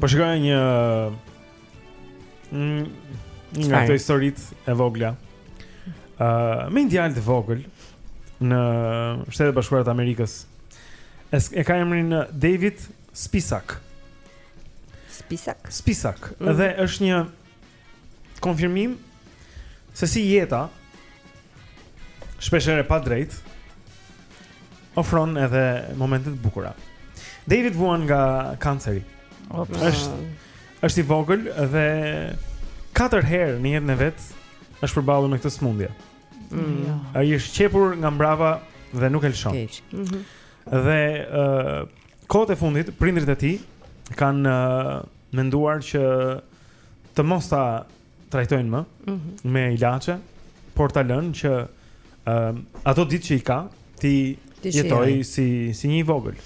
Speaker 3: Po
Speaker 1: shikoja një mm, një
Speaker 2: nga
Speaker 1: këto historitë e vogla. Ë, uh, me një djalë të vogël në Shtetet e Bashkuara të Amerikës. Es, e ka emrin uh, David Spisak.
Speaker 2: Spisak.
Speaker 1: Spisak.
Speaker 2: Mm.
Speaker 1: Dhe është një konfirmim se si jeta shpeshherë e padrejtë ofron edhe momente të bukura. David vuan nga kanceri. Është është i vogël dhe katër herë në jetën e vet është përballur me këtë sëmundje.
Speaker 2: Mm.
Speaker 1: I është qepur nga mbrapa dhe nuk e lëshon.
Speaker 2: Mm -hmm.
Speaker 1: Dhe ë uh, kohët e fundit prindërit e tij kanë uh, menduar që të mos ta trajtojnë më
Speaker 2: mm -hmm.
Speaker 1: me ilaçe, por ta lënë që ë uh, ato ditë që i ka t'i
Speaker 2: jetojë
Speaker 1: si si një i vogël.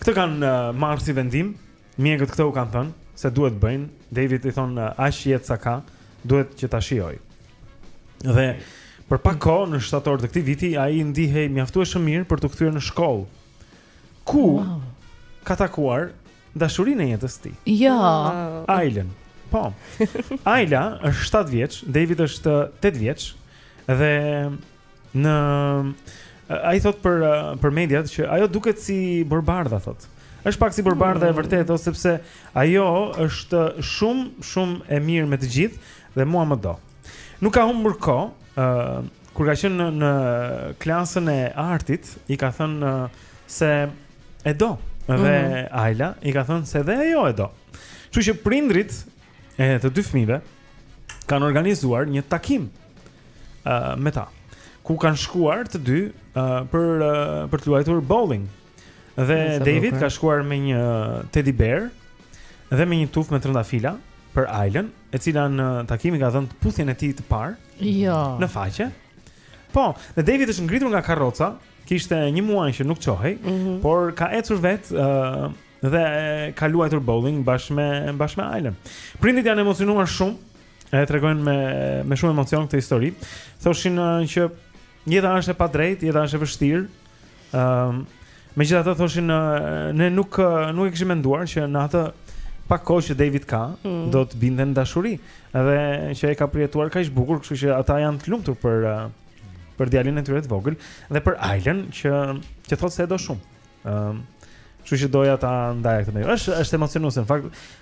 Speaker 1: Këtë kanë uh, marrë si vendim, mjekët këtë u kanë thënë se duhet të bëjnë. David i thonë uh, aq jetë sa ka, duhet që ta shijojë. Dhe për pak kohë në shtator të këtij viti ai ndihej mjaftueshëm mirë për t'u kthyer në shkollë. Ku
Speaker 3: wow.
Speaker 1: ka takuar Dashurinë e jetës tij.
Speaker 3: Jo.
Speaker 1: Ajlën. Po. Ajla është 7 vjeç, David është 8 vjeç dhe në ai thotë për për mediat që ajo duket si Borëbardha thotë. Është pak si Borëbardha e mm. vërtetë ose sepse ajo është shumë shumë e mirë me të gjithë dhe mua më do. Nuk ka humbur kohë, ë kur ka qenë në, në klasën e artit, i ka thënë se e do. Dhe
Speaker 2: mm
Speaker 1: -hmm. Ajla i ka thënë se dhe ajo e do. Kështu që prindrit e të dy fëmijëve kanë organizuar një takim uh, me ta, ku kanë shkuar të dy uh, për uh, për të luajtur bowling. Dhe David ka shkuar me një teddy bear dhe me një tufë me trëndafila për Ajlën e cila në takim i ka dhënë puthjen e tij të parë.
Speaker 3: Jo.
Speaker 1: Në faqe. Po, dhe David është ngritur nga karroca, kishte një muaj që nuk çohej,
Speaker 2: mm -hmm.
Speaker 1: por ka ecur vet ë uh, dhe ka luajtur bowling bashkë me bashkë me Ajlën. Prindit janë emocionuar shumë, e tregojnë me me shumë emocion këtë histori. Thoshin uh, që jeta është e padrejtë, jeta është e vështirë. Ëm um, megjithatë thoshin ne nuk nuk e kishim menduar që në atë pak kohë që David ka,
Speaker 2: mm.
Speaker 1: do të binte në dashuri. Edhe që e ka përjetuar kaq bukur, kështu që ata janë të lumtur për për djalin e tyre të vogël dhe për Ajlën që që thotë se e do shumë. Ëm, um, kështu që doja ta ndaja këtë me ju. Është është emocionuese në fakt.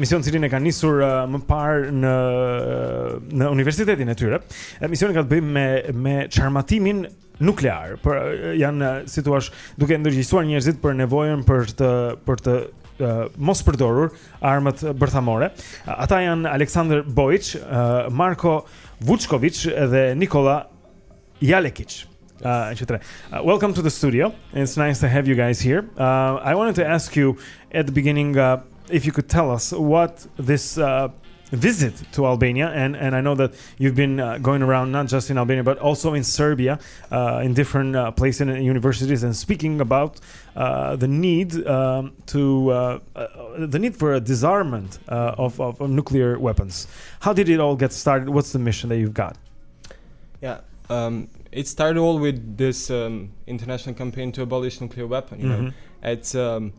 Speaker 1: mision të cilin e kanë nisur uh, më parë në në universitetin e tyre. Misioni ka të bëjë me me çarmatimin nuklear. Për janë si të thuash duke ndërgjegjësuar njerëzit për nevojën për të për të uh, mos përdorur armët bërthamore. Ata janë Aleksandr Bojiç, uh, Marko Vuçkoviç dhe Nikola Jalekić. welcome to the studio. It's nice to have you guys here. I wanted to ask you at the beginning uh, if you could tell us what this uh, visit to Albania, and and I know that you've been uh, going around not just in Albania but also in Serbia, uh, in different uh, places and universities, and speaking about uh, the need um, to uh, uh, the need for a disarmament of, of, of nuclear weapons. How did it all get started? What's the mission that you've got?
Speaker 14: Yeah. Um, it started all with this um, international campaign to abolish nuclear weapon. You
Speaker 1: mm -hmm.
Speaker 14: know, mm-hmm. it's um,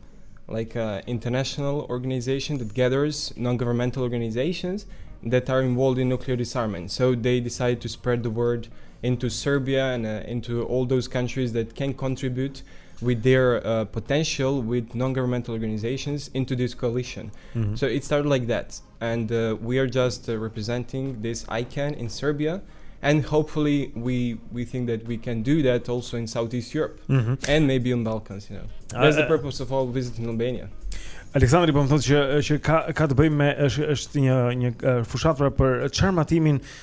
Speaker 14: like an uh, international organization that gathers non-governmental organizations that are involved in nuclear disarmament. So they decided to spread the word into Serbia and uh, into all those countries that can contribute with their uh, potential with non-governmental organizations into this coalition.
Speaker 1: Mm-hmm.
Speaker 14: So it started like that, and we are just representing this ICAN in serbia and hopefully we we think that we can do that also in southeast europe
Speaker 1: mm -hmm.
Speaker 14: and maybe in balkans you know that's the purpose of our visiting albania
Speaker 1: Aleksandri po më thotë që që ka ka të bëjë me është është një një fushatë për çarmatimin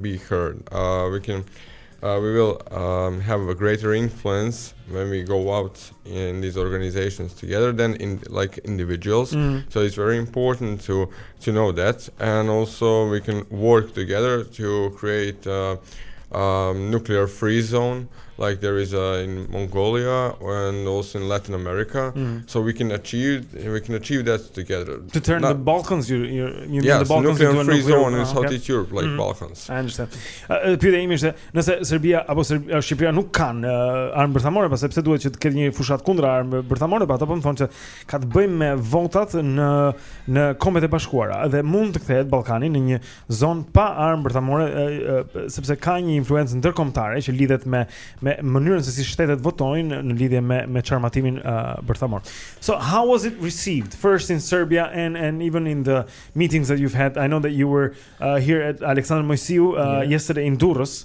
Speaker 15: be heard. Uh, we can. Uh, we will um, have a greater influence when we go out in these organizations together than in like individuals.
Speaker 1: Mm.
Speaker 15: So it's very important to to know that, and also we can work together to create uh, um, nuclear free zone like there is a, in Mongolia and also in Latin America.
Speaker 1: Mm.
Speaker 15: So we can achieve we can achieve that together.
Speaker 1: To turn
Speaker 15: Not,
Speaker 1: the Balkans, you you you
Speaker 15: yes, mean
Speaker 1: the Balkans into a
Speaker 15: free zone in
Speaker 1: ah, South
Speaker 15: East Europe, like
Speaker 1: mm.
Speaker 15: Balkans.
Speaker 1: I understand. Uh, Pyetja ime ishte, nëse Serbia apo Serbia, uh, Shqipëria nuk kanë uh, armë bërthamore, pastaj pse duhet që të ketë një fushatë kundra armëve bërthamore, pra ata po më thonë se ka të bëjë me votat në në Kombet e Bashkuara dhe mund të kthehet Ballkani në një zonë pa armë bërthamore sepse ka një influencë ndërkombëtare që lidhet me me mënyrën se si shtetet votojnë në lidhje me me çarmatimin uh, bërthamor. So how was it received first in Serbia and and even in the meetings that you've had? I know that you were uh, here at Aleksandër Moisiu uh,
Speaker 16: yeah.
Speaker 1: yesterday in Durrës.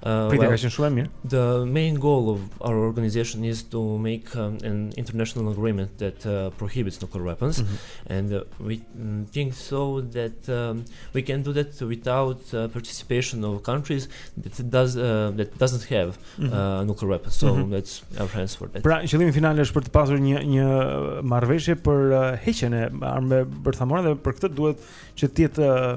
Speaker 16: Uh,
Speaker 1: Pritja well, ka qenë shumë e mirë.
Speaker 16: The main goal of our organization is to make um, an international agreement that uh, prohibits nuclear weapons,
Speaker 1: mm -hmm.
Speaker 16: and uh, we mm, think so that um, we can do that without uh, participation of countries that does uh, that doesn't have
Speaker 1: mm -hmm.
Speaker 16: uh, nuclear weapons. So
Speaker 1: mm -hmm.
Speaker 16: that's our friends for that.
Speaker 1: Pra, qëllimi final është për të pasur një një marrëveshje për uh, heqjen e armëve bërthamore dhe për këtë duhet që të jetë uh,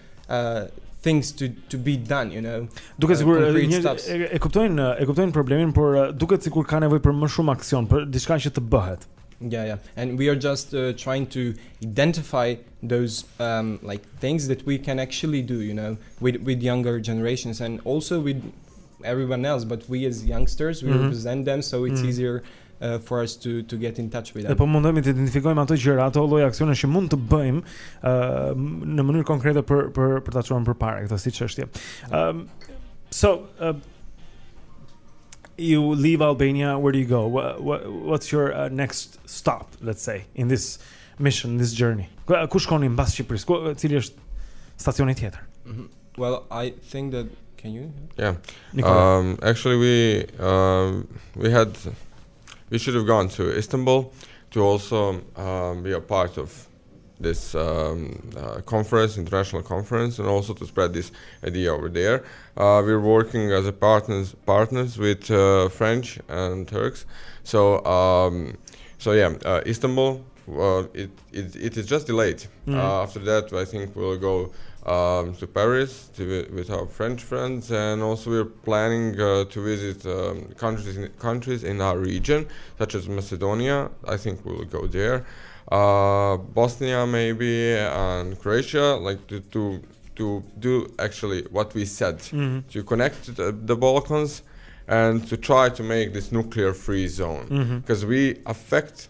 Speaker 1: uh,
Speaker 14: things to to be done, you know.
Speaker 1: Duket sikur
Speaker 14: uh,
Speaker 1: e, e kuptojnë, e kuptojnë problemin, por uh, duket sikur ka nevojë për më shumë aksion, për diçka që të bëhet.
Speaker 14: Yeah, yeah. And we are just uh, trying to identify those um like things that we can actually do, you know, with with younger generations and also with everyone else, but we as youngsters, we
Speaker 1: mm -hmm.
Speaker 14: represent them so it's
Speaker 1: mm
Speaker 14: -hmm. easier for us to to get in touch with them.
Speaker 1: Ne po mundohemi të identifikojmë ato gjëra, ato lloj aksionesh që mund të bëjmë ë uh, në mënyrë konkrete për për për ta çuar përpara këtë si çështje. Ëm um, so uh, you leave Albania where do you go? What, what what's your uh, next stop, let's say, in this mission, this journey? Ku shkoni mbas Shqipërisë? Ku cili është stacioni tjetër?
Speaker 14: Mhm. Mm Well, I think that can you?
Speaker 15: Yeah.
Speaker 1: Nicola?
Speaker 15: Um actually we um uh, we had we should have gone to Istanbul to also um, be a part of this um, uh, conference, international conference, and also to spread this idea over there. Uh, we're working as a partners partners with uh, French and Turks. So um, so yeah, uh, Istanbul. it, it it is just delayed. Mm. after that, I think we'll go um, to Paris to, with our French friends, and also we're planning uh, to visit um, countries in, countries in our region, such as Macedonia. I think we'll go there, uh, Bosnia maybe, and Croatia, like to to, to do actually what we said
Speaker 1: mm-hmm.
Speaker 15: to connect the, the, Balkans and to try to make this nuclear-free zone
Speaker 1: mm-hmm.
Speaker 15: because mm-hmm. we affect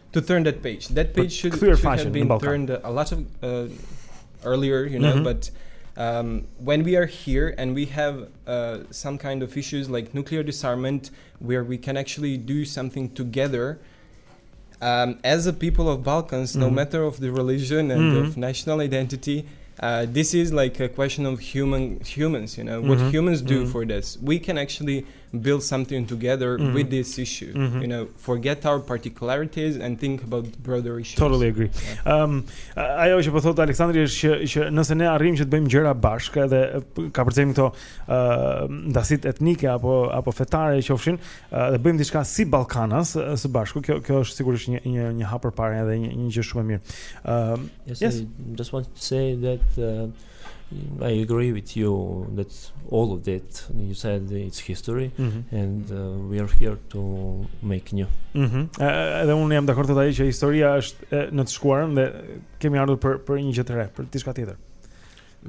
Speaker 15: to
Speaker 1: turn that page. That
Speaker 14: page should, should have been turned a, lot of uh, earlier, you know,
Speaker 1: mm -hmm.
Speaker 14: but um, when we are here and we have uh, some kind of issues like nuclear disarmament, where we can actually do something together. Um, as a people of Balkans, mm -hmm. no
Speaker 1: mm-hmm.
Speaker 14: matter of the religion and
Speaker 1: mm -hmm.
Speaker 14: of mm-hmm. national identity, uh, this is like a question of human humans. You know what
Speaker 1: mm-hmm.
Speaker 14: humans do for this. We can actually build something together
Speaker 1: mm -hmm.
Speaker 14: with this issue.
Speaker 1: Mm -hmm.
Speaker 14: You know, forget our particularities and think about broader issues.
Speaker 1: Totally agree. Ehm, um, ajo që po thotë Aleksandri është që që nëse ne arrijmë që të bëjmë gjëra bashkë edhe kapërcejmë këto ë uh, ndasit etnike apo apo fetare qofshin uh, dhe bëjmë diçka si ballkanas së bashku. Kjo kjo është sigurisht një një një hap përpara edhe një një gjë shumë e mirë. Ëm, ehm, uh,
Speaker 16: yes,
Speaker 1: yes.
Speaker 16: I just want to say that uh, I agree with you that all of that you said it's history
Speaker 1: mm -hmm.
Speaker 16: and uh, we are here to make new.
Speaker 1: Mhm. Mm edhe unë jam dakord te ajo që historia është e, në të shkuarën dhe kemi ardhur për për një gjë të re, për diçka tjetër.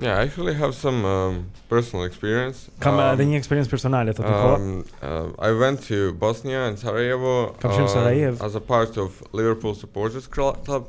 Speaker 15: Yeah, I actually have some um, personal experience.
Speaker 1: Kam
Speaker 15: um,
Speaker 1: edhe një eksperiencë personale thotë Nikola.
Speaker 15: Um, uh, I went to Bosnia and Sarajevo.
Speaker 1: Kam qenë në
Speaker 15: um,
Speaker 1: Sarajevo
Speaker 15: as a part of Liverpool supporters club.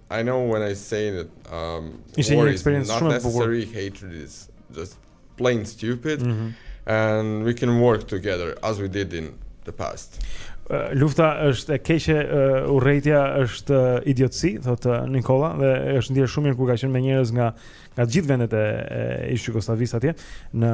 Speaker 1: I
Speaker 15: know when I say it, um,
Speaker 1: Ishte një
Speaker 15: eksperiencë
Speaker 1: shumë e bukur.
Speaker 15: Necessary, hatred is just plain stupid
Speaker 1: mm -hmm.
Speaker 15: and we can work together as we did in the past.
Speaker 1: Uh, lufta është e keqe, uh, urrejtja është uh, idiotësi, thotë uh, Nikola dhe është ndjerë shumë mirë kur ka qenë me njerëz nga nga të gjithë vendet e, e ish Jugosllavisë atje në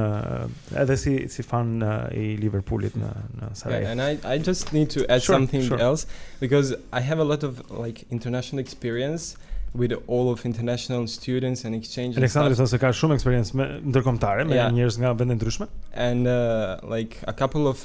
Speaker 1: edhe si si fan në, i Liverpoolit në në Sarajevo.
Speaker 14: Yeah, and I I just need to add
Speaker 1: sure,
Speaker 14: something
Speaker 1: sure.
Speaker 14: else because I have a lot of like international experience with all of international students and exchange.
Speaker 1: Aleksandri thotë se ka shumë eksperiencë me ndërkombëtare me
Speaker 14: yeah.
Speaker 1: njerëz nga vende ndryshme.
Speaker 14: And uh, like a couple of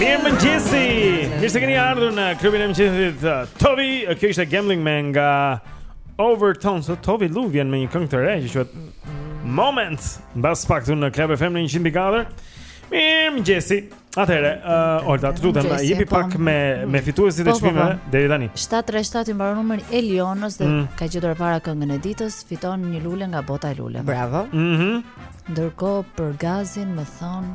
Speaker 17: Mirëmëngjesi.
Speaker 1: Mirë se keni ardhur në klubin e mëngjesit uh, Tobi, uh, kjo ishte Gambling Man nga Overtones. So Tobi Lu vjen me një këngë të re që quhet Moments Mbas pak te ne Club FM në njëqind e katër Mirëmëngjesi. Atëherë, uh, Olta, të lutem, jepi
Speaker 3: po.
Speaker 1: pak me, me fituesit e
Speaker 3: po, po,
Speaker 1: çmimeve
Speaker 3: po,
Speaker 1: Deri tani
Speaker 3: 737 i mbaron numri Elionës Dhe
Speaker 1: mm.
Speaker 3: ka gjetur e para këngën e ditës Fiton një lule nga bota e luleve
Speaker 2: Bravo
Speaker 1: mm -hmm.
Speaker 3: Ndërkohë për gazin më thonë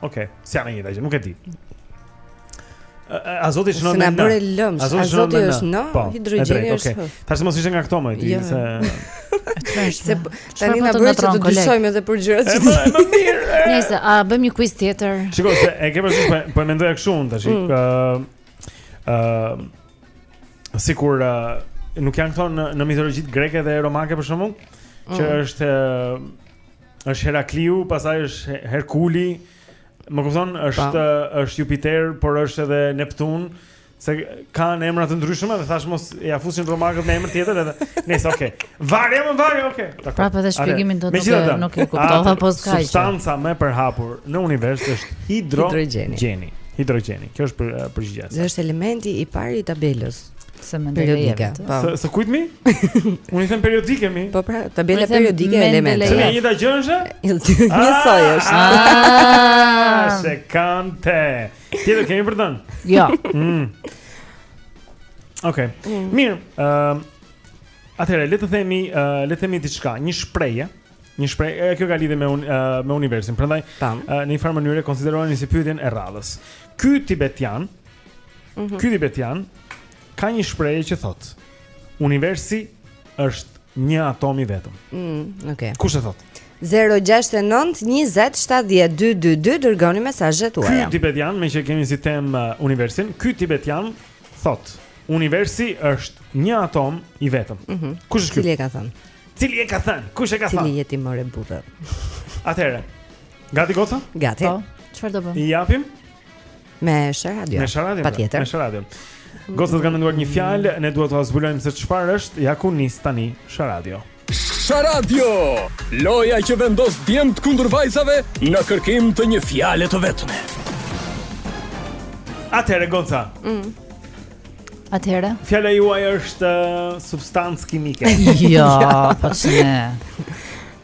Speaker 2: Okej,
Speaker 1: okay. s'jam e njëta gjë, nuk e di. Azoti
Speaker 2: shënohet
Speaker 1: me
Speaker 2: N?
Speaker 1: Azoti
Speaker 2: shënohet
Speaker 1: me
Speaker 2: N? N
Speaker 1: po,
Speaker 2: hidrogjeni është.
Speaker 1: Okay. Tash mos ishte nga këto më ti
Speaker 2: jo.
Speaker 1: se
Speaker 2: se tani na bëre të dyshojmë edhe për gjërat që
Speaker 1: më më mirë.
Speaker 3: Nëse a bëjmë një quiz tjetër.
Speaker 1: Shikoj se e ke përsëri po, po e mendoja kështu unë tash.
Speaker 2: Mm.
Speaker 1: Ë ë sikur nuk janë këto në, në mitologjitë greke dhe romake për shembull, që
Speaker 2: mm.
Speaker 1: është Është Herakliu, pastaj është Herkuli. Më kupton, është, është Jupiter, por është edhe Neptun. Se kanë emra të ndryshme dhe thash mos ja fusin romakët me emër tjetër edhe. Nice, okay. Varja më varja, okay.
Speaker 3: Prapë dhe shpjegimin do të
Speaker 1: thotë
Speaker 3: nuk e kuptova po s'ka gjë.
Speaker 1: Substanca më e përhapur në univers është hidrogjeni.
Speaker 2: Hidrogjeni.
Speaker 1: Kjo është pra përgjigjja.
Speaker 2: Dhe është elementi i parë i tabelës.
Speaker 3: Sistemi
Speaker 2: periodik. Po.
Speaker 1: Se se kujt mi? Unë i them periodike mi.
Speaker 2: Po pra, tabela periodike e element.
Speaker 1: Se e njëjta gjë është?
Speaker 2: Njësoj është.
Speaker 1: Ah, se kante. Ti do kemi për dhën.
Speaker 3: Jo.
Speaker 1: Mm. Okej. Mm. Mirë, ëm Atëherë, le të themi, uh, le të themi diçka, një shprehje, një shprehje, kjo ka lidhje me un, uh, me universin. Prandaj, uh, në një farë mënyrë konsiderojeni si pyetjen e radhës. Ky tibetian,
Speaker 2: Mhm.
Speaker 1: Ky tibetian ka një shprehje që thot: Universi është një atom i vetëm.
Speaker 2: Mm, okay.
Speaker 1: Kush e thot?
Speaker 2: 069 20 70 222 dërgoni mesazhet tuaja.
Speaker 1: Ky tibetian, me që kemi si temë uh, universin, ky tibetian thot: Universi është një atom i vetëm.
Speaker 2: Mm -hmm.
Speaker 1: Kush është ky?
Speaker 2: Cili e ka thënë?
Speaker 1: Cili e ka thënë? Kush e ka thënë?
Speaker 2: Cili je ti more burrë?
Speaker 1: Atëherë. Gati goca?
Speaker 2: Gati.
Speaker 3: Po. Çfarë do bëjmë?
Speaker 1: I japim?
Speaker 2: Me Sharadion.
Speaker 1: Me Sharadion.
Speaker 2: Patjetër.
Speaker 1: Me Sharadion. Gocat kanë menduar një fjalë, ne duhet ta zbulojmë se çfarë është. Ja ku nis tani Sharadio.
Speaker 6: Sharadio, loja që vendos djemtë kundër vajzave në kërkim të një fjale të vetme.
Speaker 1: Atëre goca.
Speaker 2: Mm.
Speaker 3: Atëre.
Speaker 1: Fjala juaj është uh, substancë kimike.
Speaker 3: jo, po ç'ne.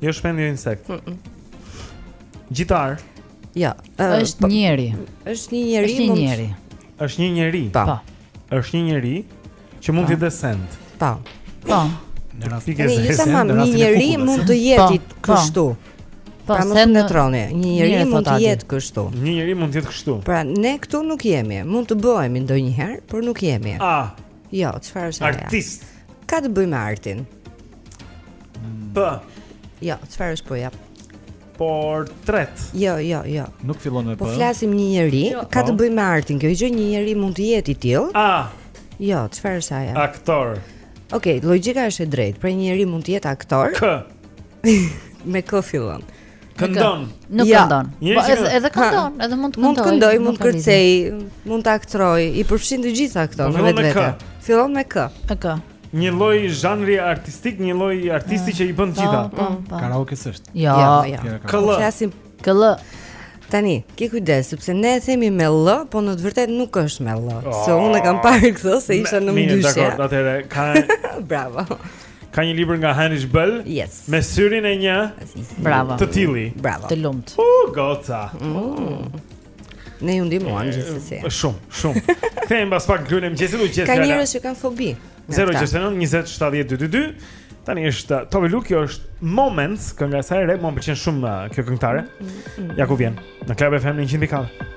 Speaker 3: Jo
Speaker 8: shpend
Speaker 3: jo
Speaker 1: insekt.
Speaker 2: Mm
Speaker 1: -mm. Gjitar. Jo. Uh,
Speaker 2: është
Speaker 1: po-
Speaker 3: njeri.
Speaker 2: Është një njeri.
Speaker 3: Është një njeri.
Speaker 1: Është një njeri.
Speaker 2: Po. po.
Speaker 1: Është një njeri që mund të po. jetë send.
Speaker 2: Po.
Speaker 3: Po.
Speaker 8: Në
Speaker 1: rastin
Speaker 2: e
Speaker 1: send.
Speaker 2: Sa
Speaker 1: më
Speaker 2: një njeri mund të
Speaker 3: jetë
Speaker 2: kështu.
Speaker 3: Po,
Speaker 2: pra mos ngatërroni. Një njeri mund të jetë kështu.
Speaker 1: Një njeri mund të jetë kështu.
Speaker 2: Pra ne këtu nuk jemi. Mund të bëhemi ndonjëherë, por nuk jemi.
Speaker 1: Ah.
Speaker 2: Jo, çfarë është ajo?
Speaker 1: Artist.
Speaker 2: Ka të bëjë me artin.
Speaker 1: P.
Speaker 2: Jo, çfarë është P-ja?
Speaker 1: Portret.
Speaker 2: Jo, jo, jo.
Speaker 8: Nuk fillon me
Speaker 2: po
Speaker 8: P.
Speaker 2: Po flasim një njeri, jo. ka të
Speaker 1: po.
Speaker 2: bëjë me artin. Kjo gjë një njeri mund të jetë i tillë.
Speaker 1: A.
Speaker 2: Jo, çfarë është ajo?
Speaker 1: Aktor.
Speaker 2: Okej, okay, logjika është e drejtë. Pra një njeri mund të jetë aktor.
Speaker 1: K.
Speaker 2: me K fillon.
Speaker 1: Këndon.
Speaker 3: Nuk
Speaker 2: ja.
Speaker 3: këndon. Po edhe edhe këndon, edhe mund të këndoj.
Speaker 2: Mund të këndoj, mund të kërcej, mund të aktroj, i përfshin të gjitha këto
Speaker 1: po,
Speaker 2: në vetvete. Fillon me kë?
Speaker 3: Me kë?
Speaker 1: Një lloj zhanri artistik, një lloj artisti ah, që i bën të gjitha.
Speaker 3: Po, po, po.
Speaker 8: Karaoke s'është.
Speaker 3: Jo,
Speaker 2: jo.
Speaker 1: Këllë.
Speaker 2: Flasim
Speaker 3: këllë.
Speaker 2: Tani, ke kujdes, sepse ne e themi me L, po në të vërtetë nuk është me L.
Speaker 1: Oh, se
Speaker 2: unë e kam parë këtë se isha në
Speaker 1: mëdyshje.
Speaker 2: Mirë,
Speaker 1: dakor, atëherë ka
Speaker 2: Bravo.
Speaker 1: ka një libër nga Heinrich Böll
Speaker 2: yes.
Speaker 1: me syrin e një
Speaker 3: bravo
Speaker 1: të tilli
Speaker 2: bravo
Speaker 3: të lumt
Speaker 1: u uh, goca mm.
Speaker 2: ne ju ndihmuan gjithsesi
Speaker 1: shumë shumë kthehemi pas pak klubin e mëngjesit u gjithë
Speaker 2: ka njerëz që kanë fobi
Speaker 1: 069 20 70 222 tani është uh, Tove Lo kjo është Moments kënga e saj re më pëlqen shumë uh, kjo këngëtare mm, mm, mm. ja ku vjen në Club FM 104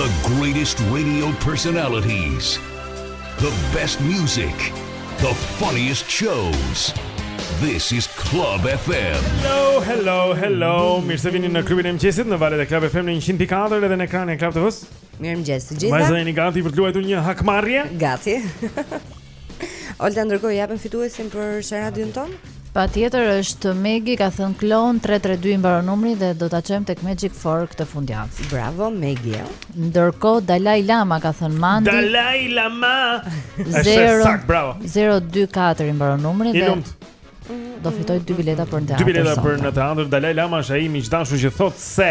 Speaker 18: The
Speaker 11: greatest radio personalities The best music The funniest shows This is Club FM
Speaker 1: Hello, hello, hello Mirë se vini në klubin e mëngjesit Në valët e Club FM në 100.4 Edhe në ekranin e Club TV-s
Speaker 2: Mirëmëngjes të gjitha
Speaker 1: Vajzë dhe një gati për të luajtu një hakmarje
Speaker 2: Gati Olta ndërkohë japim fituesin për sharadën
Speaker 3: tonë? Patjetër është Megi ka thënë klloun 332 i mbaron numri dhe do ta çojmë tek Magic for këtë fundjavë.
Speaker 2: Bravo Megi.
Speaker 3: Ndërkohë Dalai Lama ka thënë Mandi.
Speaker 1: Dalai Lama. Është saktë, bravo.
Speaker 3: 024 i mbaron numri dhe do fitojë dy bileta për në teatrin.
Speaker 1: Dy bileta për në teatrin Dalai Lama është ai i dashur që thotë se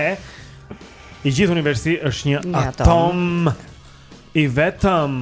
Speaker 1: i gjithë universi është një
Speaker 2: atom.
Speaker 1: atom. I vetëm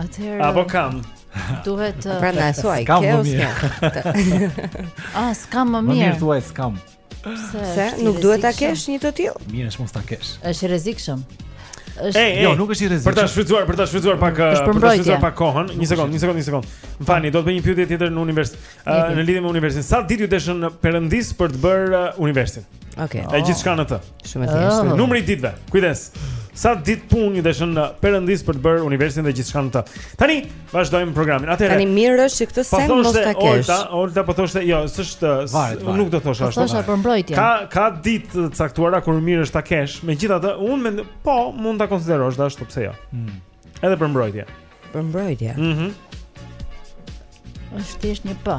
Speaker 2: Atëherë
Speaker 3: Apo
Speaker 1: kam.
Speaker 3: Duhet të
Speaker 2: Prandaj thuaj, ke ose
Speaker 3: Ah, s'kam më mirë.
Speaker 8: Më mirë thuaj s'kam.
Speaker 2: Se nuk duhet ta kesh një të tillë?
Speaker 8: Mirë, është mos ta kesh.
Speaker 3: Është i rrezikshëm. Është
Speaker 1: hey,
Speaker 8: jo, nuk është i rrezikshëm.
Speaker 1: Për ta shfrytëzuar, për ta shfrytëzuar pak,
Speaker 3: eh, për
Speaker 1: ta shfrytëzuar pak kohën. Një sekond, një sekond, një sekond. Mfani, do të bëj një pyetje tjetër në univers.
Speaker 3: Eh,
Speaker 1: në lidhje me universin. Sa ditë iu deshën Perëndisë për të bërë eh, universin?
Speaker 2: Okej.
Speaker 1: Okay. gjithçka në të.
Speaker 2: Shumë e thjeshtë.
Speaker 3: Oh.
Speaker 1: Numri i ditëve. Kujdes. Sa ditë punë iu deshën Perëndisë për të bërë universin dhe gjithçka në të. Tani vazhdojmë programin. Atëherë.
Speaker 2: Tani mirë është që këtë
Speaker 1: pra
Speaker 2: send mos ta kesh.
Speaker 1: Olta, Olta po thoshte, jo, s'është, unë nuk do thosha
Speaker 3: po
Speaker 1: ashtu.
Speaker 3: Thosha për mbrojtje.
Speaker 1: Ka ka ditë të caktuara kur mirë është ta kesh. Megjithatë, unë mend, po mund ta konsiderosh dhe ashtu pse jo.
Speaker 8: Mm.
Speaker 1: Edhe për mbrojtje.
Speaker 2: Për mbrojtje.
Speaker 1: Mhm.
Speaker 3: Mm është thjesht një p.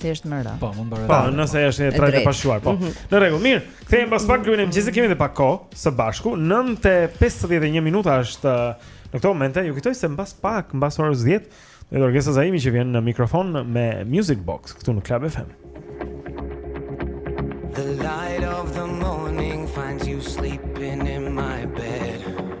Speaker 3: Thjesht me rë.
Speaker 8: Po, mund të bëhet.
Speaker 1: Po, nëse është një trajtë e pashquar, po. Mhm. Në rregull, mirë. Kthehemi pas pak klubin e mëngjesit kemi edhe pak kohë së bashku. 9:51 minuta është uh, në këtë moment. Ju kujtoj se mbas pak, mbas orës 10, dhe Orgesa Zaimi që vjen në mikrofon me Music Box këtu në Club FM.
Speaker 10: The light of the morning finds you sleeping in my bed.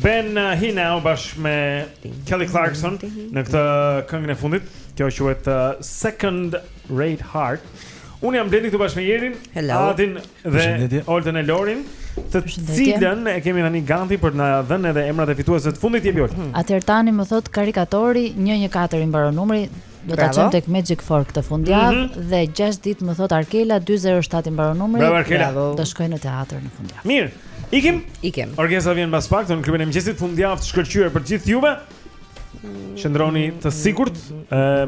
Speaker 8: Ben uh, Haenow bashkë me Kelly Clarkson në këtë këngën e fundit. Kjo quhet uh, Second Hand Heart. Unë jam Blendi këtu bashkë me Jerin, Adin dhe Oltën e Lorin, të cilën e kemi tani gati për të na dhënë edhe emrat e fituesve të fundit jep Jol. Hmm.
Speaker 3: Atëherë tani më thotë karikatori 114 i mbaron numri, Do ta çojmë tek Magic Four këtë fundjavë
Speaker 8: mm -hmm.
Speaker 3: dhe 6 ditë më thotë Arkela 207 i mbaron numri.
Speaker 8: Bravo Arkela. Bravo.
Speaker 3: Do shkoj në teatër në fundjavë.
Speaker 8: Mirë. Ikim?
Speaker 2: Ikim.
Speaker 8: Orkestra vjen mbas pak në klubin e mëngjesit fundjavë të shkëlqyer për të gjithë juve. Qëndroni të sigurt,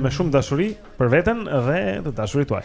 Speaker 8: me shumë dashuri për veten dhe të dashurit tuaj.